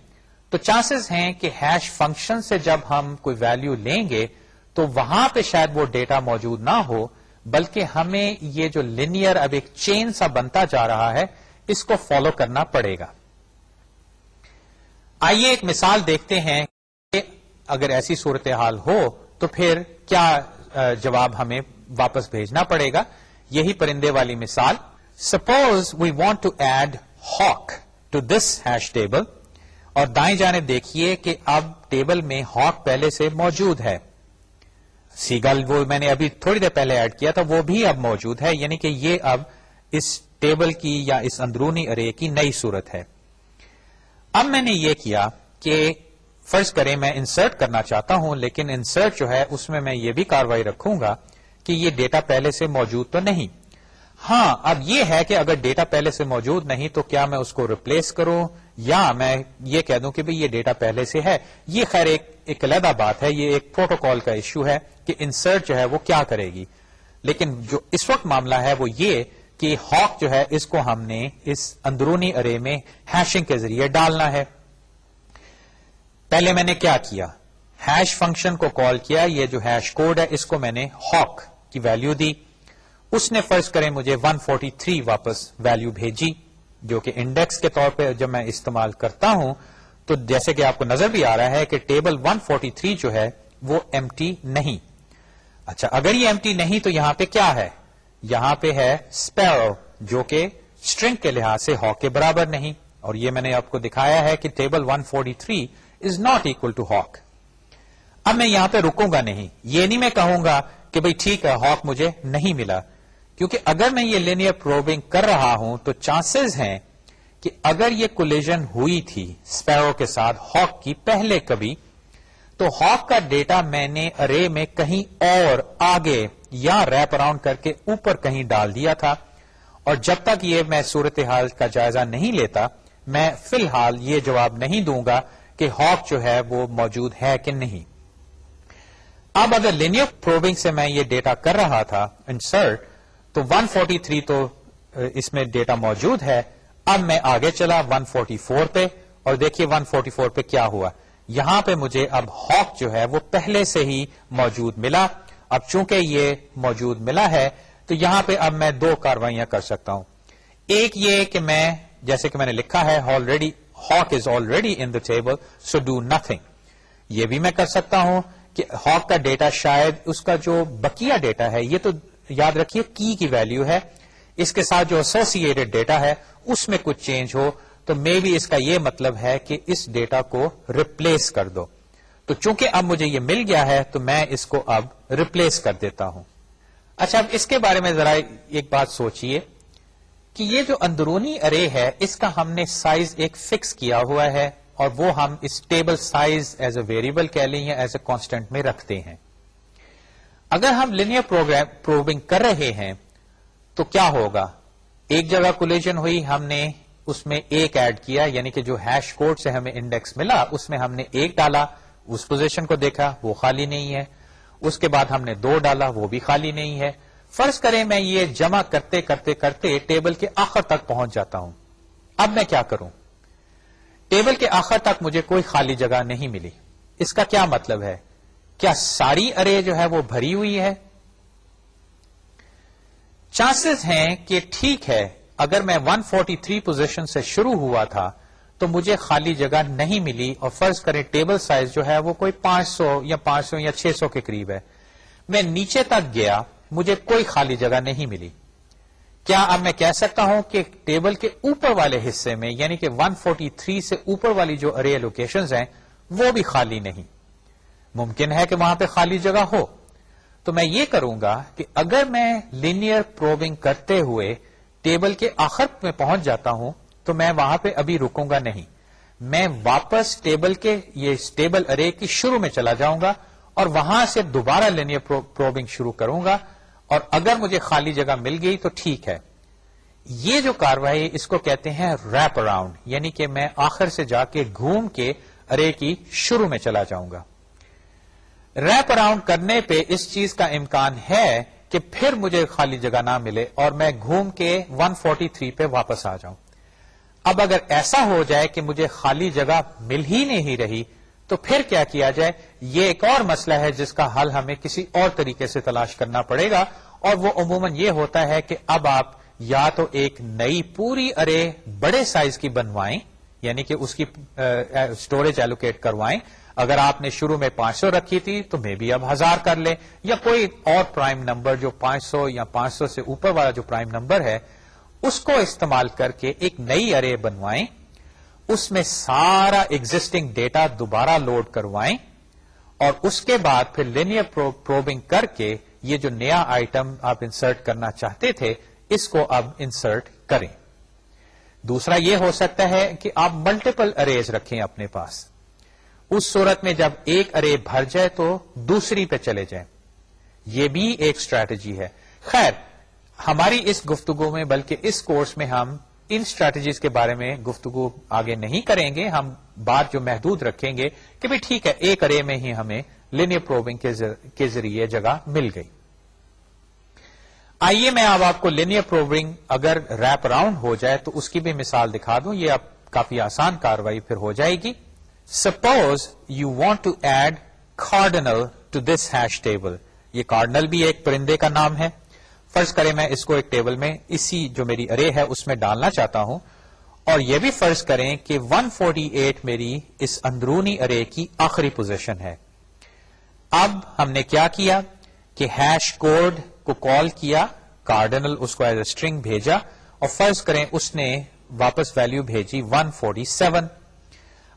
تو چانسز ہیں کہ ہیش فنکشن سے جب ہم کوئی ویلو لیں گے، تو وہاں پہ شاید وہ ڈیٹا موجود نہ ہو، بلکہ ہمیں یہ جو لینئر اب ایک چین سا بنتا جا رہا ہے، اس کو فالو کرنا پڑے گا۔ آئیے ایک مثال دیکھتے ہیں کہ اگر ایسی صورتحال ہو تو پھر کیا جواب ہمیں واپس بھیجنا پڑے گا؟ یہی پرندے والی مثال۔ Suppose we want to add hawk to this hash table اور دائیں جانے دیکھیے کہ اب ٹیبل میں ہاک پہلے سے موجود ہے۔ سیگل وہ میں نے ابھی تھوڑی دیر پہلے ایڈ کیا تھا، وہ بھی اب موجود ہے یعنی کہ یہ اب اس ٹیبل کی یا اس اندرونی ارے کی نئی صورت ہے۔ اب میں نے یہ کیا کہ فرض کریں میں انسرٹ کرنا چاہتا ہوں، لیکن انسرٹ جو ہے اس میں میں یہ بھی کاروائی رکھوں گا کہ یہ ڈیٹا پہلے سے موجود تو نہیں۔ ہاں اب یہ ہے کہ اگر ڈیٹا پہلے سے موجود نہیں تو کیا میں اس کو ریپلیس کروں؟ یا میں یہ کہہ دوں کہ یہ ڈیٹا پہلے سے ہے۔ یہ خیر ایک ایک علیحدہ بات ہے، یہ ایک پروٹوکال کا ایشو ہے کہ انسرٹ جو ہے وہ کیا کرے گی۔ لیکن جو اس وقت معاملہ ہے وہ یہ کہ ہاک جو ہے، اس کو ہم نے اس اندرونی ارے میں ہیشنگ کے ذریعے ڈالنا ہے۔ پہلے میں نے کیا کیا؟ ہیش فنکشن کو کال کیا، یہ جو ہیش کوڈ ہے، اس کو میں نے ہاک کی ویلو دی۔ اس نے فرض کریں مجھے 143 واپس ویلو بھیجی، جو کہ انڈیکس کے طور پہ جب میں استعمال کرتا ہوں، تو جیسے کہ آپ کو نظر بھی آ رہا ہے کہ ٹیبل 143 جو ہے، وہ ایم نہیں۔ اچھا اگر یہ ایم نہیں، تو یہاں پہ کیا ہے؟ یہاں پہ ہے اسپیرو جو کہ اسٹرنگ کے لحاظ سے ہاک کے برابر نہیں۔ اور یہ میں نے آپ کو دکھایا ہے کہ table 143 is not equal to hawk اب میں یہاں پہ رکوں گا نہیں۔ یہ نہیں میں کہوں گا کہ بھائی ٹھیک ہے ہاک مجھے نہیں ملا۔ کیونکہ اگر میں یہ لینئر پروبنگ کر رہا ہوں تو چانسز ہیں کہ اگر یہ کولیجن ہوئی تھی اسپیرو کے ساتھ ہاک کی پہلے کبھی، تو ہاک کا ڈیٹا میں نے ارے میں کہیں اور آگے یا ریپ اراؤنڈ کر کے اوپر کہیں ڈال دیا تھا۔ اور جب تک یہ میں صورتحال کا جائزہ نہیں لیتا، میں فی الحال یہ جواب نہیں دوں گا کہ ہاک جو ہے وہ موجود ہے کہ نہیں۔ اب اگر لینئر پروبنگ سے میں یہ ڈیٹا کر رہا تھا انسرٹ تو 143 تو اس میں ڈیٹا موجود ہے۔ اب میں آگے چلا 144 پہ۔ اور دیکھیے 144 پہ کیا ہوا۔ یہاں پہ مجھے اب ہاک جو ہے وہ پہلے سے ہی موجود ملا۔ اب چونکہ یہ موجود ملا ہے، تو یہاں پہ اب میں دو کاروائیاں کر سکتا ہوں۔ ایک یہ کہ میں، جیسے کہ میں نے لکھا ہے already hawk is already in the table so do nothing یہ بھی میں کر سکتا ہوں کہ ہاک کا ڈیٹا شاید اس کا جو بکیا ڈیٹا ہے، یہ تو یاد رکھیے کی کی ویلو ہے۔ اس کے ساتھ جو ایسوسیڈ ڈیٹا ہے، اس میں کچھ چینج ہو، تو مے بھی اس کا یہ مطلب ہے کہ اس ڈیٹا کو ریپلیس کر دو۔ تو چونکہ اب مجھے یہ مل گیا ہے تو میں اس کو اب ریپلیس کر دیتا ہوں۔ اچھا اب اس کے بارے میں ذرا ایک بات سوچئے کہ یہ جو اندرونی ارے ہے، اس کا ہم نے سائز ایک فکس کیا ہوا ہے اور وہ ہم اس table size as a variable کہہ لیں یا ایز اے کانسٹنٹ میں رکھتے ہیں۔ اگر ہم لینئر پروبنگ کر رہے ہیں تو کیا ہوگا؟ ایک جگہ کولیجن ہوئی، ہم نے اس میں ایک ایڈ کیا یعنی کہ جو ہیش کوڈ سے ہمیں انڈیکس ملا، اس میں ہم نے ایک ڈالا۔ اس پوزیشن کو دیکھا، وہ خالی نہیں ہے۔ اس کے بعد ہم نے دو ڈالا، وہ بھی خالی نہیں ہے۔ فرض کریں میں یہ جمع کرتے کرتے کرتے ٹیبل کے آخر تک پہنچ جاتا ہوں۔ اب میں کیا کروں؟ ٹیبل کے آخر تک مجھے کوئی خالی جگہ نہیں ملی۔ اس کا کیا مطلب ہے؟ کیا ساری ارے جو ہے وہ بھری ہوئی ہے؟ چانسز ہیں کہ ٹھیک ہے، اگر میں 143 پوزیشن سے شروع ہوا تھا تو مجھے خالی جگہ نہیں ملی اور فرض کریں ٹیبل سائز جو ہے وہ کوئی پانچ سو یا پانچ سو یا چھ سو کے قریب ہے۔ میں نیچے تک گیا، مجھے کوئی خالی جگہ نہیں ملی۔ کیا اب میں کہہ سکتا ہوں کہ ٹیبل کے اوپر والے حصے میں یعنی کہ 143 سے اوپر والی جو ارے لوکیشنز ہیں، وہ بھی خالی نہیں۔ ممکن ہے کہ وہاں پہ خالی جگہ ہو۔ تو میں یہ کروں گا کہ اگر میں لینئر پروونگ کرتے ہوئے ٹیبل کے آخر میں پہنچ جاتا ہوں تو میں وہاں پہ ابھی رکوں گا نہیں۔ میں واپس ٹیبل کے یہ ٹیبل ارے کی شروع میں چلا جاؤں گا اور وہاں سے دوبارہ لینئر پروبنگ شروع کروں گا اور اگر مجھے خالی جگہ مل گئی تو ٹھیک ہے۔ یہ جو کاروائی اس کو کہتے ہیں ریپ اراؤنڈ یعنی کہ میں آخر سے جا کے گھوم کے ارے کی شروع میں چلا جاؤں گا۔ ریپ اراؤنڈ کرنے پہ اس چیز کا امکان ہے کہ پھر مجھے خالی جگہ نہ ملے اور میں گھوم کے 143 پہ واپس آ جاؤں۔ اب اگر ایسا ہو جائے کہ مجھے خالی جگہ مل ہی نہیں رہی، تو پھر کیا کیا جائے؟ یہ ایک اور مسئلہ ہے جس کا حل ہمیں کسی اور طریقے سے تلاش کرنا پڑے گا، اور وہ عموماً یہ ہوتا ہے کہ اب آپ یا تو ایک نئی پوری ارے بڑے سائز کی بنوائیں یعنی کہ اس کی اسٹوریج ایلوکیٹ کروائیں۔ اگر آپ نے شروع میں پانچ سو رکھی تھی، تو میں بھی اب ہزار کر لیں۔ یا کوئی اور پرائم نمبر جو پانچ سو یا پانچ سو سے اوپر والا جو پرائم نمبر ہے اس کو استعمال کر کے ایک نئی ارے بنوائیں، اس میں سارا ایگزٹنگ ڈیٹا دوبارہ لوڈ کروائیں، اور اس کے بعد پھر لینئر پروبنگ کر کے یہ جو نیا آئٹم آپ انسرٹ کرنا چاہتے تھے، اس کو اب انسرٹ کریں۔ دوسرا یہ ہو سکتا ہے کہ آپ ملٹیپل اریز رکھیں اپنے پاس۔ اس صورت میں جب ایک ارے بھر جائے تو دوسری پہ چلے جائیں۔ یہ بھی ایک اسٹریٹجی ہے۔ خیر ہماری اس گفتگو میں بلکہ اس کورس میں ہم ان اسٹریٹجیز کے بارے میں گفتگو آگے نہیں کریں گے، ہم بات جو محدود رکھیں گے کہ بھی ٹھیک ہے، ایک ارے میں ہی ہمیں لینئر پروبنگ کے ذریعے جگہ مل گئی۔ آئیے میں اب آپ کو لینئر پروبنگ اگر ریپ اراؤنڈ ہو جائے تو اس کی بھی مثال دکھا دوں، یہ اب کافی آسان کاروائی پھر ہو جائے گی۔ Suppose you want to add cardinal to this hash table یہ کارڈنل بھی ایک پرندے کا نام ہے۔ فرض کریں میں اس کو ایک ٹیبل میں اسی جو میری ارے ہے اس میں ڈالنا چاہتا ہوں اور یہ بھی فرض کریں کہ 148 میری اس اندرونی ارے کی آخری پوزیشن ہے۔ اب ہم نے کیا کیا کہ ہیش کوڈ کو کال کیا کارڈنل اس کو ایز اے اسٹرنگ بھیجا اور فرض کریں اس نے واپس ویلو بھیجی 147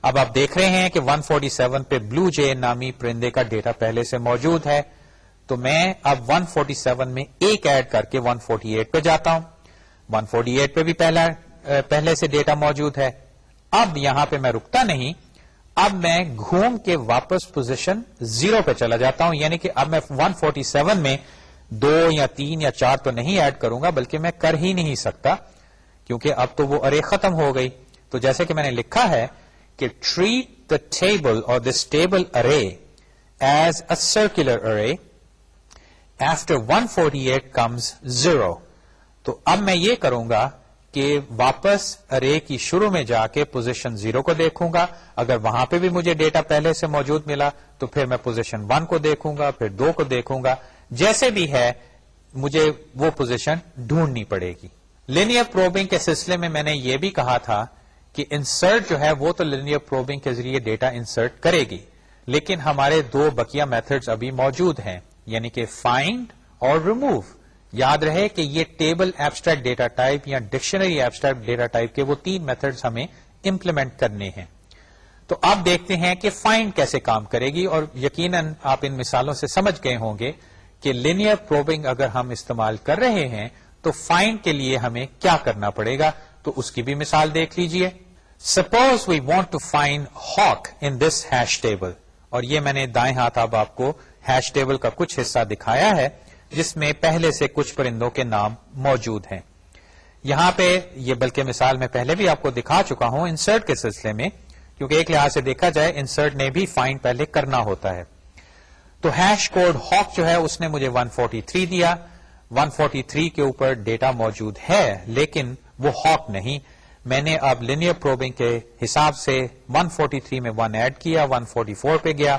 اب آپ دیکھ رہے ہیں کہ 147 پہ بلو جے نامی پرندے کا ڈیٹا پہلے سے موجود ہے۔ تو میں اب 147 میں ایک ایڈ کر کے 148 پہ جاتا ہوں۔ 148 پہ بھی پہلا پہلے سے ڈیٹا موجود ہے۔ اب یہاں پہ میں رکتا نہیں۔ اب میں گھوم کے واپس پوزیشن زیرو پہ چلا جاتا ہوں۔ یعنی کہ اب میں 147 میں دو یا تین یا چار تو نہیں ایڈ کروں گا، بلکہ میں کر ہی نہیں سکتا، کیونکہ اب تو وہ ارے ختم ہو گئی۔ تو جیسے کہ میں نے لکھا ہے کہ ٹریٹ دا ٹیبل اور this table array as a circular array after 148 forty eight comes zero تو اب میں یہ کروں گا کہ واپس ارے کی شروع میں جا کے پوزیشن زیرو کو دیکھوں گا۔ اگر وہاں پہ بھی مجھے ڈیٹا پہلے سے موجود ملا تو پھر میں پوزیشن ون کو دیکھوں گا، پھر دو کو دیکھوں گا۔ جیسے بھی ہے، مجھے وہ پوزیشن ڈھونڈنی پڑے گی۔ لینئر پروبنگ کے سلسلے میں میں نے یہ بھی کہا تھا کہ انسرٹ جو ہے وہ تو لینئر پروبنگ کے ذریعے ڈیٹا انسرٹ کرے گی۔ لیکن ہمارے دو بکیا میتھڈز ابھی موجود ہیں۔ یعنی کہ فائنڈ اور ریموو یاد رہے کہ یہ ٹیبل ایبسٹریکٹ ڈیٹا ٹائپ یا ڈکشنری ایبسٹریکٹ ڈیٹا ٹائپ کے وہ تین میتھڈز ہمیں امپلیمنٹ کرنے ہیں۔ تو آپ دیکھتے ہیں کہ فائنڈ کیسے کام کرے گی اور یقیناً آپ ان مثالوں سے سمجھ گئے ہوں گے کہ لینئر پروبنگ اگر ہم استعمال کر رہے ہیں تو فائنڈ کے لیے ہمیں کیا کرنا پڑے گا؟ تو اس کی بھی مثال دیکھ لیجیے۔ Suppose we want to find hawk in this hash table اور یہ میں نے دائیں ہاتھ اب آپ کو ہیش ٹیبل کا کچھ حصہ دکھایا ہے، جس میں پہلے سے کچھ پرندوں کے نام موجود ہیں۔ یہاں پہ، یہ بلکہ مثال میں پہلے بھی آپ کو دکھا چکا ہوں انسرٹ کے سلسلے میں، کیونکہ ایک لحاظ سے دیکھا جائے، انسرٹ نے بھی فائنڈ پہلے کرنا ہوتا ہے۔ تو ہیش کوڈ ہاک جو ہے، اس نے مجھے 143 دیا۔ 143 کے اوپر ڈیٹا موجود ہے، لیکن وہ ہاک نہیں۔ میں نے اب لینئر پروبنگ کے حساب سے 143 میں 1 ایڈ کیا 144 پہ گیا۔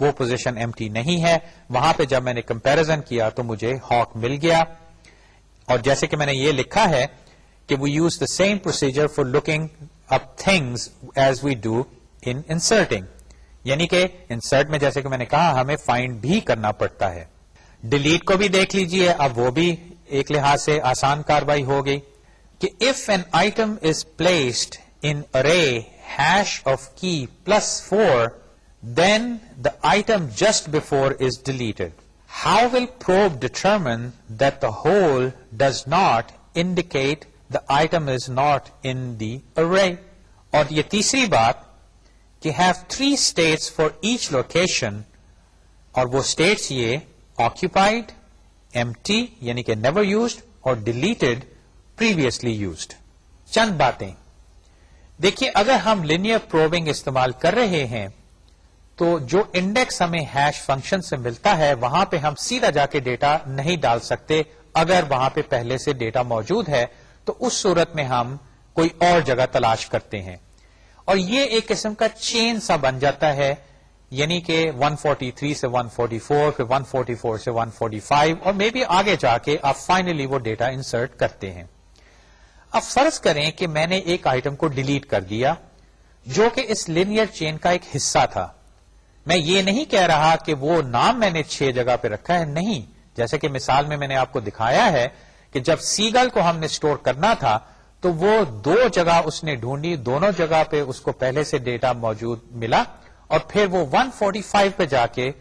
وہ پوزیشن ایم نہیں ہے۔ وہاں پہ جب میں نے کمپیرزن کیا تو مجھے ہاک مل گیا۔ اور جیسے کہ میں نے یہ لکھا ہے کہ we use the same procedure for looking up things as we do inserting یعنی کہ انسرٹ میں جیسے کہ میں نے کہا ہمیں فائنڈ بھی کرنا پڑتا ہے۔ ڈیلیٹ کو بھی دیکھ لیجیے۔ اب وہ بھی ایک لحاظ سے آسان کاروائی ہو گئی۔ کہ if an item is placed in array hash of key plus four then the item just before is deleted how will probe determine that the whole does not indicate the item is not in the array? اور یہ تیسری بات کہ have three states for each location اور وہ states یہ occupied M T یعنی کہ نیور یوزڈ اور ڈیلیٹڈ پریویسلی یوزڈ چند باتیں. دیکھیے، اگر ہم لینئر پروبنگ استعمال کر رہے ہیں تو جو انڈیکس ہمیں ہیش فنکشن سے ملتا ہے، وہاں پہ ہم سیدھا جا کے ڈیٹا نہیں ڈال سکتے۔ اگر وہاں پہ پہلے سے ڈیٹا موجود ہے، تو اس صورت میں ہم کوئی اور جگہ تلاش کرتے ہیں۔ اور یہ ایک قسم کا چین سا بن جاتا ہے یعنی کہ 143 سے 144 پھر 144 سے 145 اور مے بی آگے جا کے آپ فائنلی وہ ڈیٹا انسرٹ کرتے ہیں۔ اب فرض کریں کہ میں نے ایک آئٹم کو ڈیلیٹ کر دیا، جو کہ اس لینئر چین کا ایک حصہ تھا۔ میں یہ نہیں کہہ رہا کہ وہ نام میں نے چھ جگہ پہ رکھا ہے نہیں۔ جیسے کہ مثال میں میں نے آپ کو دکھایا ہے کہ جب سیگل کو ہم نے اسٹور کرنا تھا تو وہ دو جگہ اس نے ڈھونڈی دونوں جگہ پہ اس کو پہلے سے ڈیٹا موجود ملا اور پھر وہ 145 پہ جا کے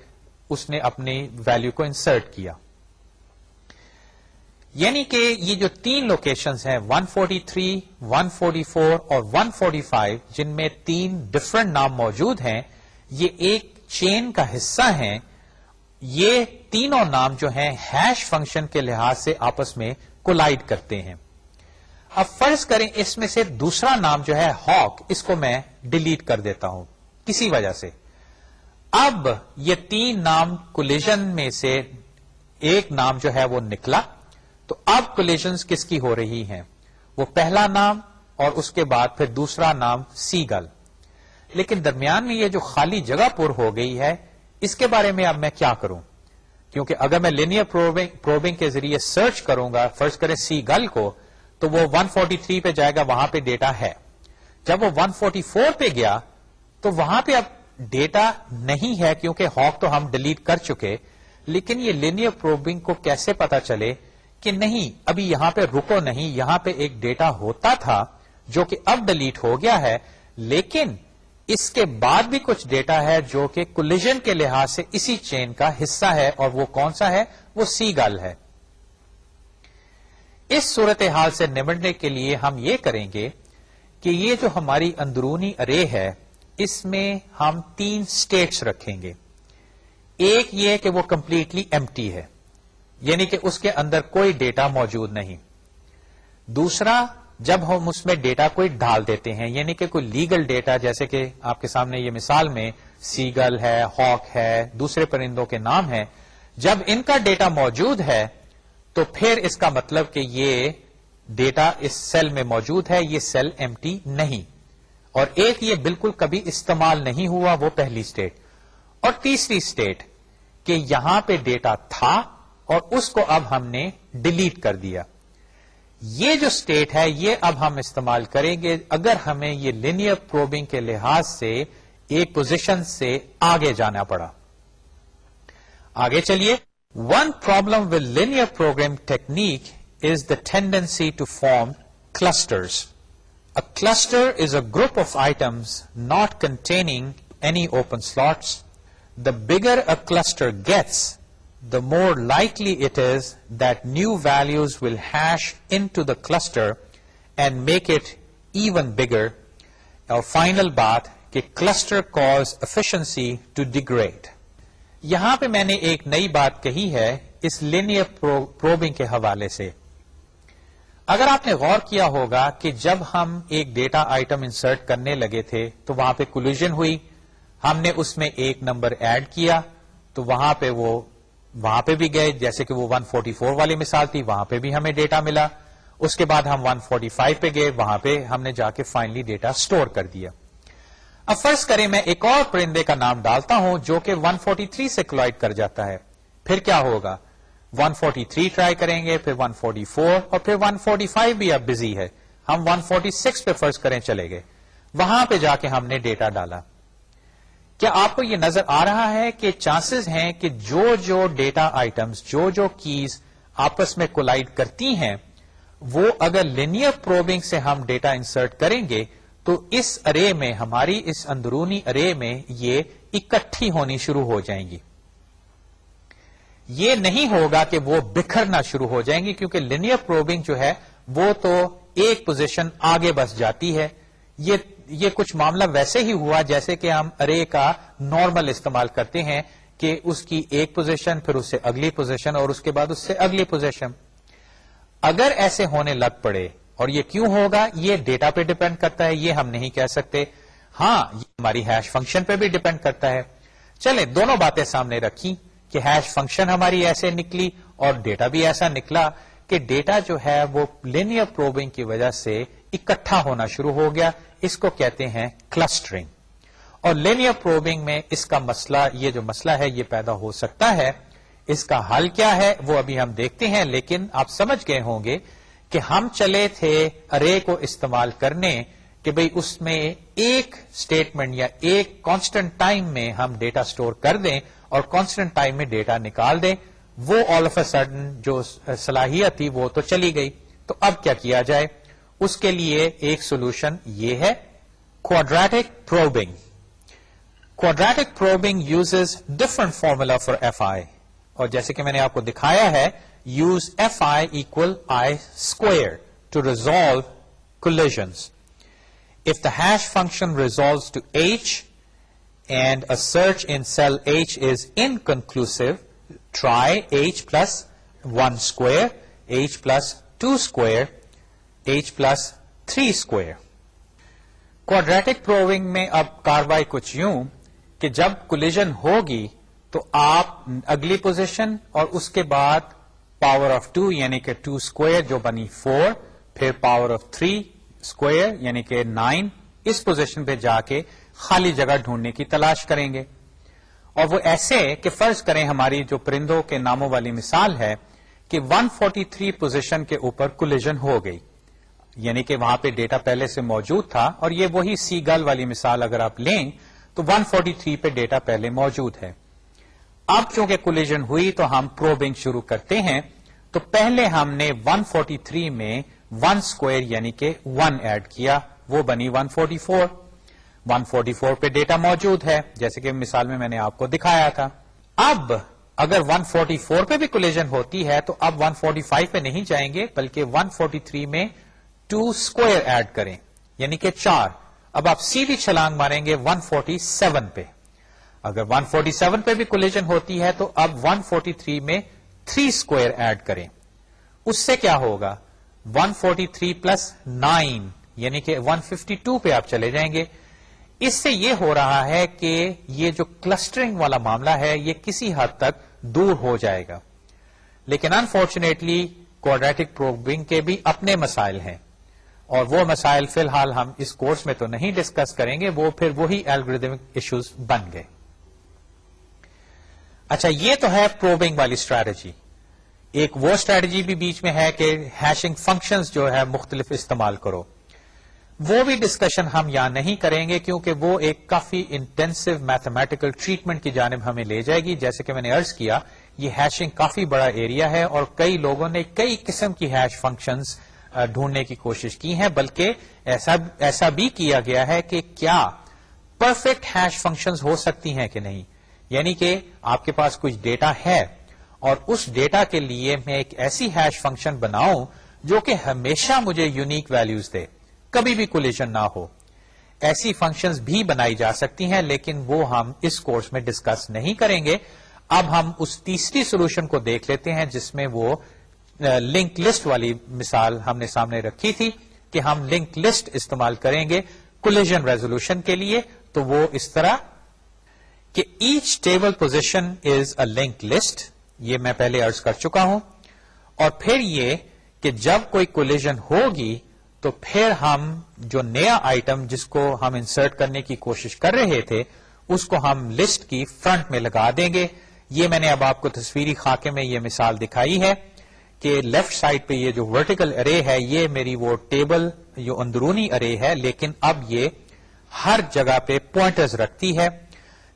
اس نے اپنی ویلو کو انسرٹ کیا۔ یعنی کہ یہ جو تین لوکیشنز ہیں 143, 144 اور 145 جن میں تین ڈفرنٹ نام موجود ہیں یہ ایک چین کا حصہ ہیں، یہ تینوں نام جو ہیں ہیش فنکشن کے لحاظ سے آپس میں کولائڈ کرتے ہیں۔ اب فرض کریں اس میں سے دوسرا نام جو ہے ہاک اس کو میں ڈیلیٹ کر دیتا ہوں، کسی وجہ سے۔ اب یہ تین نام کولیجن میں سے ایک نام جو ہے وہ نکلا، تو اب کولیجنس کس کی ہو رہی ہیں؟ وہ پہلا نام اور اس کے بعد پھر دوسرا نام سیگل۔ لیکن درمیان میں یہ جو خالی جگہ پر ہو گئی ہے، اس کے بارے میں اب میں کیا کروں؟ کیونکہ اگر میں لینئر پروبنگ کے ذریعے سرچ کروں گا، فرض کریں سی گل کو، تو وہ 143 پہ جائے گا، وہاں پہ ڈیٹا ہے۔ جب وہ 144 پہ گیا، تو وہاں پہ اب ڈیٹا نہیں ہے، کیونکہ ہاک تو ہم ڈیلیٹ کر چکے۔ لیکن یہ لینئر پروبنگ کو کیسے پتا چلے کہ نہیں، ابھی یہاں پہ رکو نہیں، یہاں پہ ایک ڈیٹا ہوتا تھا جو کہ اب ڈیلیٹ ہو گیا ہے، لیکن اس کے بعد بھی کچھ ڈیٹا ہے جو کہ کولیجن کے لحاظ سے اسی چین کا حصہ ہے اور وہ کون سا ہے؟ وہ سی گل ہے۔ اس صورت حال سے نمٹنے کے لیے ہم یہ کریں گے کہ یہ جو ہماری اندرونی ارے ہے، اس میں ہم تین سٹیٹس رکھیں گے۔ ایک یہ کہ وہ کمپلیٹلی ایم ہے یعنی کہ اس کے اندر کوئی ڈیٹا موجود نہیں۔ دوسرا جب ہم اس میں ڈیٹا کوئی ڈال دیتے ہیں یعنی کہ کوئی لیگل ڈیٹا، جیسے کہ آپ کے سامنے یہ مثال میں سیگل ہے، ہاک ہے، دوسرے پرندوں کے نام ہے جب ان کا ڈیٹا موجود ہے، تو پھر اس کا مطلب کہ یہ ڈیٹا اس سیل میں موجود ہے، یہ سیل ایم نہیں۔ اور ایک یہ بالکل کبھی استعمال نہیں ہوا، وہ پہلی اسٹیٹ اور تیسری اسٹیٹ کہ یہاں پہ ڈیٹا تھا اور اس کو اب ہم نے ڈیلیٹ کر دیا۔ یہ جو اسٹیٹ ہے، یہ اب ہم استعمال کریں گے اگر ہمیں یہ لینئر پروبنگ کے لحاظ سے ایک پوزیشن سے آگے جانا پڑا۔ آگے چلیے۔ One problem with linear program technique is the tendency to form clusters cluster is a group of items not containing any open slots the bigger a cluster gets the more likely it is that new values will hash into the cluster and make it even bigger. Our final بات کہ cluster cause efficiency to degrade. یہاں پہ میں نے ایک نئی بات کہی ہے اس لینئر پروبنگ کے حوالے سے اگر آپ نے غور کیا ہوگا کہ جب ہم ایک ڈیٹا آئٹم انسرٹ کرنے لگے تھے تو وہاں پہ کولوژن ہوئی ہم نے اس میں ایک نمبر ایڈ کیا تو وہاں پہ وہ وہاں پہ بھی گئے، جیسے کہ وہ 144 والی مثال تھی، وہاں پہ بھی ہمیں ڈیٹا ملا۔ اس کے بعد ہم 145 پہ گئے، وہاں پہ ہم نے جا کے فائنلی ڈیٹا سٹور کر دیا۔ اب فرض کریں، میں ایک اور پرندے کا نام ڈالتا ہوں جو کہ 143 سے کلائڈ کر جاتا ہے۔ پھر کیا ہوگا؟ 143 ٹرائی کریں گے، پھر 144 اور پھر 145 بھی اب بزی ہے۔ ہم 146 پہ فرض کریں چلے گئے۔ وہاں پہ جا کے ہم نے ڈیٹا ڈالا۔ کیا آپ کو یہ نظر آ رہا ہے کہ چانسز ہیں کہ جو جو ڈیٹا آئٹمس جو جو کیز آپس میں کولائڈ کرتی ہیں، وہ اگر لینئر پروبنگ سے ہم ڈیٹا انسرٹ کریں گے، تو اس ارے میں، ہماری اس اندرونی ارے میں یہ اکٹھی ہونی شروع ہو جائیں گی۔ یہ نہیں ہوگا کہ وہ بکھرنا شروع ہو جائیں گے کیونکہ لینئر پروبنگ جو ہے وہ تو ایک پوزیشن آگے بس جاتی ہے۔ یہ یہ کچھ معاملہ ویسے ہی ہوا جیسے کہ ہم ارے کا نارمل استعمال کرتے ہیں کہ اس کی ایک پوزیشن پھر اس سے اگلی پوزیشن اور اس کے بعد اس سے اگلی پوزیشن اگر ایسے ہونے لگ پڑے اور یہ کیوں ہوگا، یہ ڈیٹا پہ ڈپینڈ کرتا ہے، یہ ہم نہیں کہہ سکتے. ہاں یہ ہماری ہیش فنکشن پہ بھی ڈپینڈ کرتا ہے. چلیں، دونوں باتیں سامنے رکھی کہ ہیش فنکشن ہماری ایسے نکلی اور ڈیٹا بھی ایسا نکلا. کہ ڈیٹا جو ہے وہ لینئر پروبنگ کی وجہ سے اکٹھا ہونا شروع ہو گیا۔ اس کو کہتے ہیں کلسٹرنگ اور لینئر پروبنگ میں اس کا مسئلہ، یہ جو مسئلہ ہے، یہ پیدا ہو سکتا ہے۔ اس کا حل کیا ہے؟ وہ ابھی ہم دیکھتے ہیں، لیکن آپ سمجھ گئے ہوں گے کہ ہم چلے تھے ارے کو استعمال کرنے کہ بھئی اس میں ایک اسٹیٹمنٹ یا ایک کانسٹنٹ ٹائم میں ہم ڈیٹا سٹور کر دیں اور کانسٹنٹ ٹائم میں ڈیٹا نکال دیں۔ وہ آل آف اے سڈن جو صلاحیت تھی وہ تو چلی گئی۔ تو اب کیا کیا جائے؟ اس کے لیے ایک سولوشن یہ ہے quadratic probing quadratic probing uses different formula for F I اور جیسے کہ میں نے آپ کو دکھایا ہے use F I equal I square to resolve collisions if the hash function resolves to H and a search in cell H is inconclusive try H plus one square H plus two square H plus three square quadratic probing میں اب کاروائی کچھ یوں کہ جب collagen ہوگی تو آپ اگلی پوزیشن اور اس کے بعد پاور آف ٹو یعنی کہ ٹو اسکوئر جو بنی فور پھر پاور آف تھری اسکوئر یعنی کہ نائن اس پوزیشن پہ جا کے خالی جگہ ڈھونڈنے کی تلاش کریں گے۔ اور وہ ایسے کہ فرض کریں ہماری جو پرندوں کے ناموں والی مثال ہے کہ 143 پوزیشن کے اوپر کولیجن ہو گئی۔ یعنی کہ وہاں پہ ڈیٹا پہلے سے موجود تھا اور یہ وہی سی گل والی مثال اگر آپ لیں تو 143 پہ ڈیٹا پہلے موجود ہے۔ اب چونکہ کولیجن ہوئی تو ہم پروبنگ شروع کرتے ہیں۔ تو پہلے ہم نے 143 میں 1 اسکوئر یعنی کہ 1 ایڈ کیا۔ وہ بنی 144 144 پہ ڈیٹا موجود ہے۔ جیسے کہ مثال میں میں نے آپ کو دکھایا تھا۔ اب اگر 144 پہ بھی کولیجن ہوتی ہے تو اب 145 پہ نہیں جائیں گے، بلکہ 143 میں 2 اسکوئر ایڈ کریں یعنی کہ چار۔ اب آپ سیدھی چھلانگ ماریں گے 147 پہ۔ اگر 147 پہ بھی کولیجن ہوتی ہے تو اب 143 میں 3 اسکوئر ایڈ کریں۔ اس سے کیا ہوگا؟ 143 پلس 9 یعنی کہ 152 پہ آپ چلے جائیں گے۔ اس سے یہ ہو رہا ہے کہ یہ جو کلسٹرنگ والا معاملہ ہے، یہ کسی حد تک دور ہو جائے گا۔ لیکن انفارچونیٹلی کوڈریٹک پروبنگ کے بھی اپنے مسائل ہیں۔ اور وہ مسائل فی الحال ہم اس کورس میں تو نہیں ڈسکس کریں گے، وہ پھر وہی الگریدمک ایشوز بن گئے۔ اچھا یہ تو ہے پروبنگ والی اسٹریٹجی ایک وہ اسٹریٹجی بھی بیچ میں ہے کہ ہیشنگ فنکشنز جو ہے مختلف استعمال کرو۔ وہ بھی ڈسکشن ہم یہاں نہیں کریں گے کیونکہ وہ ایک کافی انٹینسو میتھمیٹیکل ٹریٹمنٹ کی جانب ہمیں لے جائے گی۔ جیسے کہ میں نے ارض کیا، یہ ہیشنگ کافی بڑا ایریا ہے اور کئی لوگوں نے کئی قسم کی ہیش فنکشنز ڈھونڈنے کی کوشش کی ہے بلکہ ایسا ایسا بھی کیا گیا ہے کہ کیا پرفیکٹ ہیش فنکشنز ہو سکتی ہیں کہ نہیں۔ یعنی کہ آپ کے پاس کچھ ڈیٹا ہے اور اس ڈیٹا کے لیے میں ایک ایسی ہیش فنکشن بناؤں جو کہ ہمیشہ مجھے یونیک ویلوز دے۔ کبھی بھی کولیشن نہ ہو۔ ایسی فنکشنز بھی بنائی جا سکتی ہیں، لیکن وہ ہم اس کورس میں ڈسکس نہیں کریں گے۔ اب ہم اس تیسری سولوشن کو دیکھ لیتے ہیں، جس میں وہ لنک لسٹ والی مثال ہم نے سامنے رکھی تھی کہ ہم لنک لسٹ استعمال کریں گے کولیجن ریزولوشن کے لیے۔ تو وہ اس طرح کہ each table position is a link list یہ میں پہلے ارض کر چکا ہوں۔ اور پھر یہ کہ جب کوئی کولیجن ہوگی تو پھر ہم جو نیا آئٹم جس کو ہم انسرٹ کرنے کی کوشش کر رہے تھے، اس کو ہم لسٹ کی فرنٹ میں لگا دیں گے۔ یہ میں نے اب آپ کو تصویری خاکے میں یہ مثال دکھائی ہے کہ لیفٹ سائڈ پہ یہ جو ورٹیکل ارے ہے، یہ میری وہ ٹیبل جو اندرونی ارے ہے، لیکن اب یہ ہر جگہ پہ پوائنٹرز رکھتی ہے۔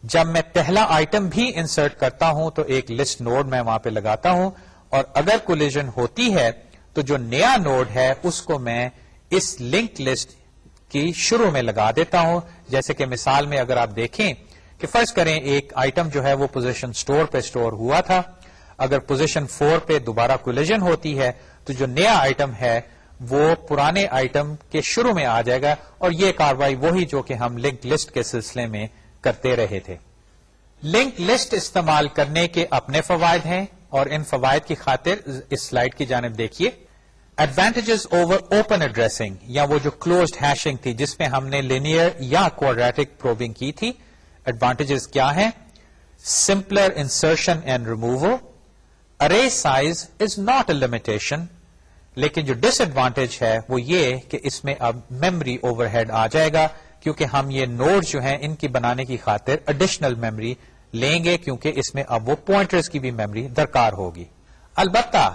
جب میں پہلا آئٹم بھی انسرٹ کرتا ہوں تو ایک لسٹ نوڈ میں وہاں پہ لگاتا ہوں۔ اور اگر کولیجن ہوتی ہے تو جو نیا نوڈ ہے، اس کو میں اس لنک لسٹ کی شروع میں لگا دیتا ہوں۔ جیسے کہ مثال میں اگر آپ دیکھیں کہ فرض کریں ایک آئٹم جو ہے وہ پوزیشن سٹور پہ سٹور ہوا تھا۔ اگر پوزیشن فور پہ دوبارہ کولیجن ہوتی ہے، تو جو نیا آئٹم ہے، وہ پرانے آئٹم کے شروع میں آ جائے گا۔ اور یہ کاروائی وہی جو کہ ہم لنک لسٹ کے سلسلے میں کرتے رہے تھے۔ لنک لسٹ استعمال کرنے کے اپنے فوائد ہیں۔ اور ان فوائد کی خاطر اس سلائڈ کی جانب دیکھیے۔ ایڈوانٹیجز اوور اوپن ایڈریسنگ یا وہ جو کلوزڈ ہیشنگ تھی، جس میں ہم نے لینئر یا کوڈریٹک پروبنگ کی تھی ایڈوانٹیجز کیا ہیں؟ Simpler insertion and remove array size is not a limitation لیکن جو ڈس ایڈوانٹیج ہے، وہ یہ کہ اس میں اب میمری اوور ہیڈ آ جائے گا، کیونکہ ہم یہ نوٹ جو ہیں، ان کی بنانے کی خاطر اڈیشنل میمری لیں گے، کیونکہ اس میں اب وہ پوائنٹرز کی بھی میمری درکار ہوگی۔ البتہ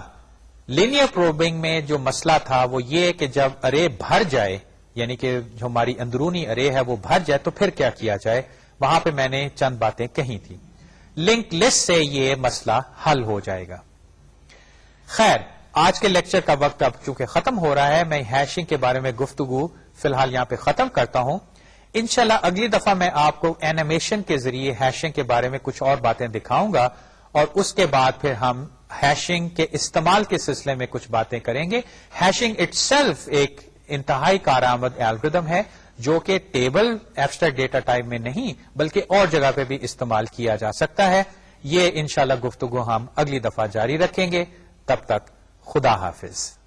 لینئر پروبنگ میں جو مسئلہ تھا وہ یہ کہ جب ارے بھر جائے یعنی کہ جو ہماری اندرونی ارے ہے وہ بھر جائے، تو پھر کیا کیا جائے؟ وہاں پہ میں نے چند باتیں کہی تھی لنک لسٹ سے یہ مسئلہ حل ہو جائے گا۔ خیر، آج کے لیکچر کا وقت اب چونکہ ختم ہو رہا ہے، میں ہیشنگ کے بارے میں گفتگو فی الحال یہاں پہ ختم کرتا ہوں۔ انشاءاللہ اگلی دفعہ میں آپ کو اینیمیشن کے ذریعے ہیشنگ کے بارے میں کچھ اور باتیں دکھاؤں گا اور اس کے بعد پھر ہم ہیشنگ کے استعمال کے سلسلے میں کچھ باتیں کریں گے۔ ہیشنگ اٹ سیلف ایک انتہائی کارآمد الگریدم ہے جو کہ ٹیبل ایبسٹریکٹ ڈیٹا ٹائپ میں نہیں بلکہ اور جگہ پہ بھی استعمال کیا جا سکتا ہے۔ یہ انشاءاللہ گفتگو ہم اگلی دفعہ جاری رکھیں گے۔ تب تک خدا حافظ۔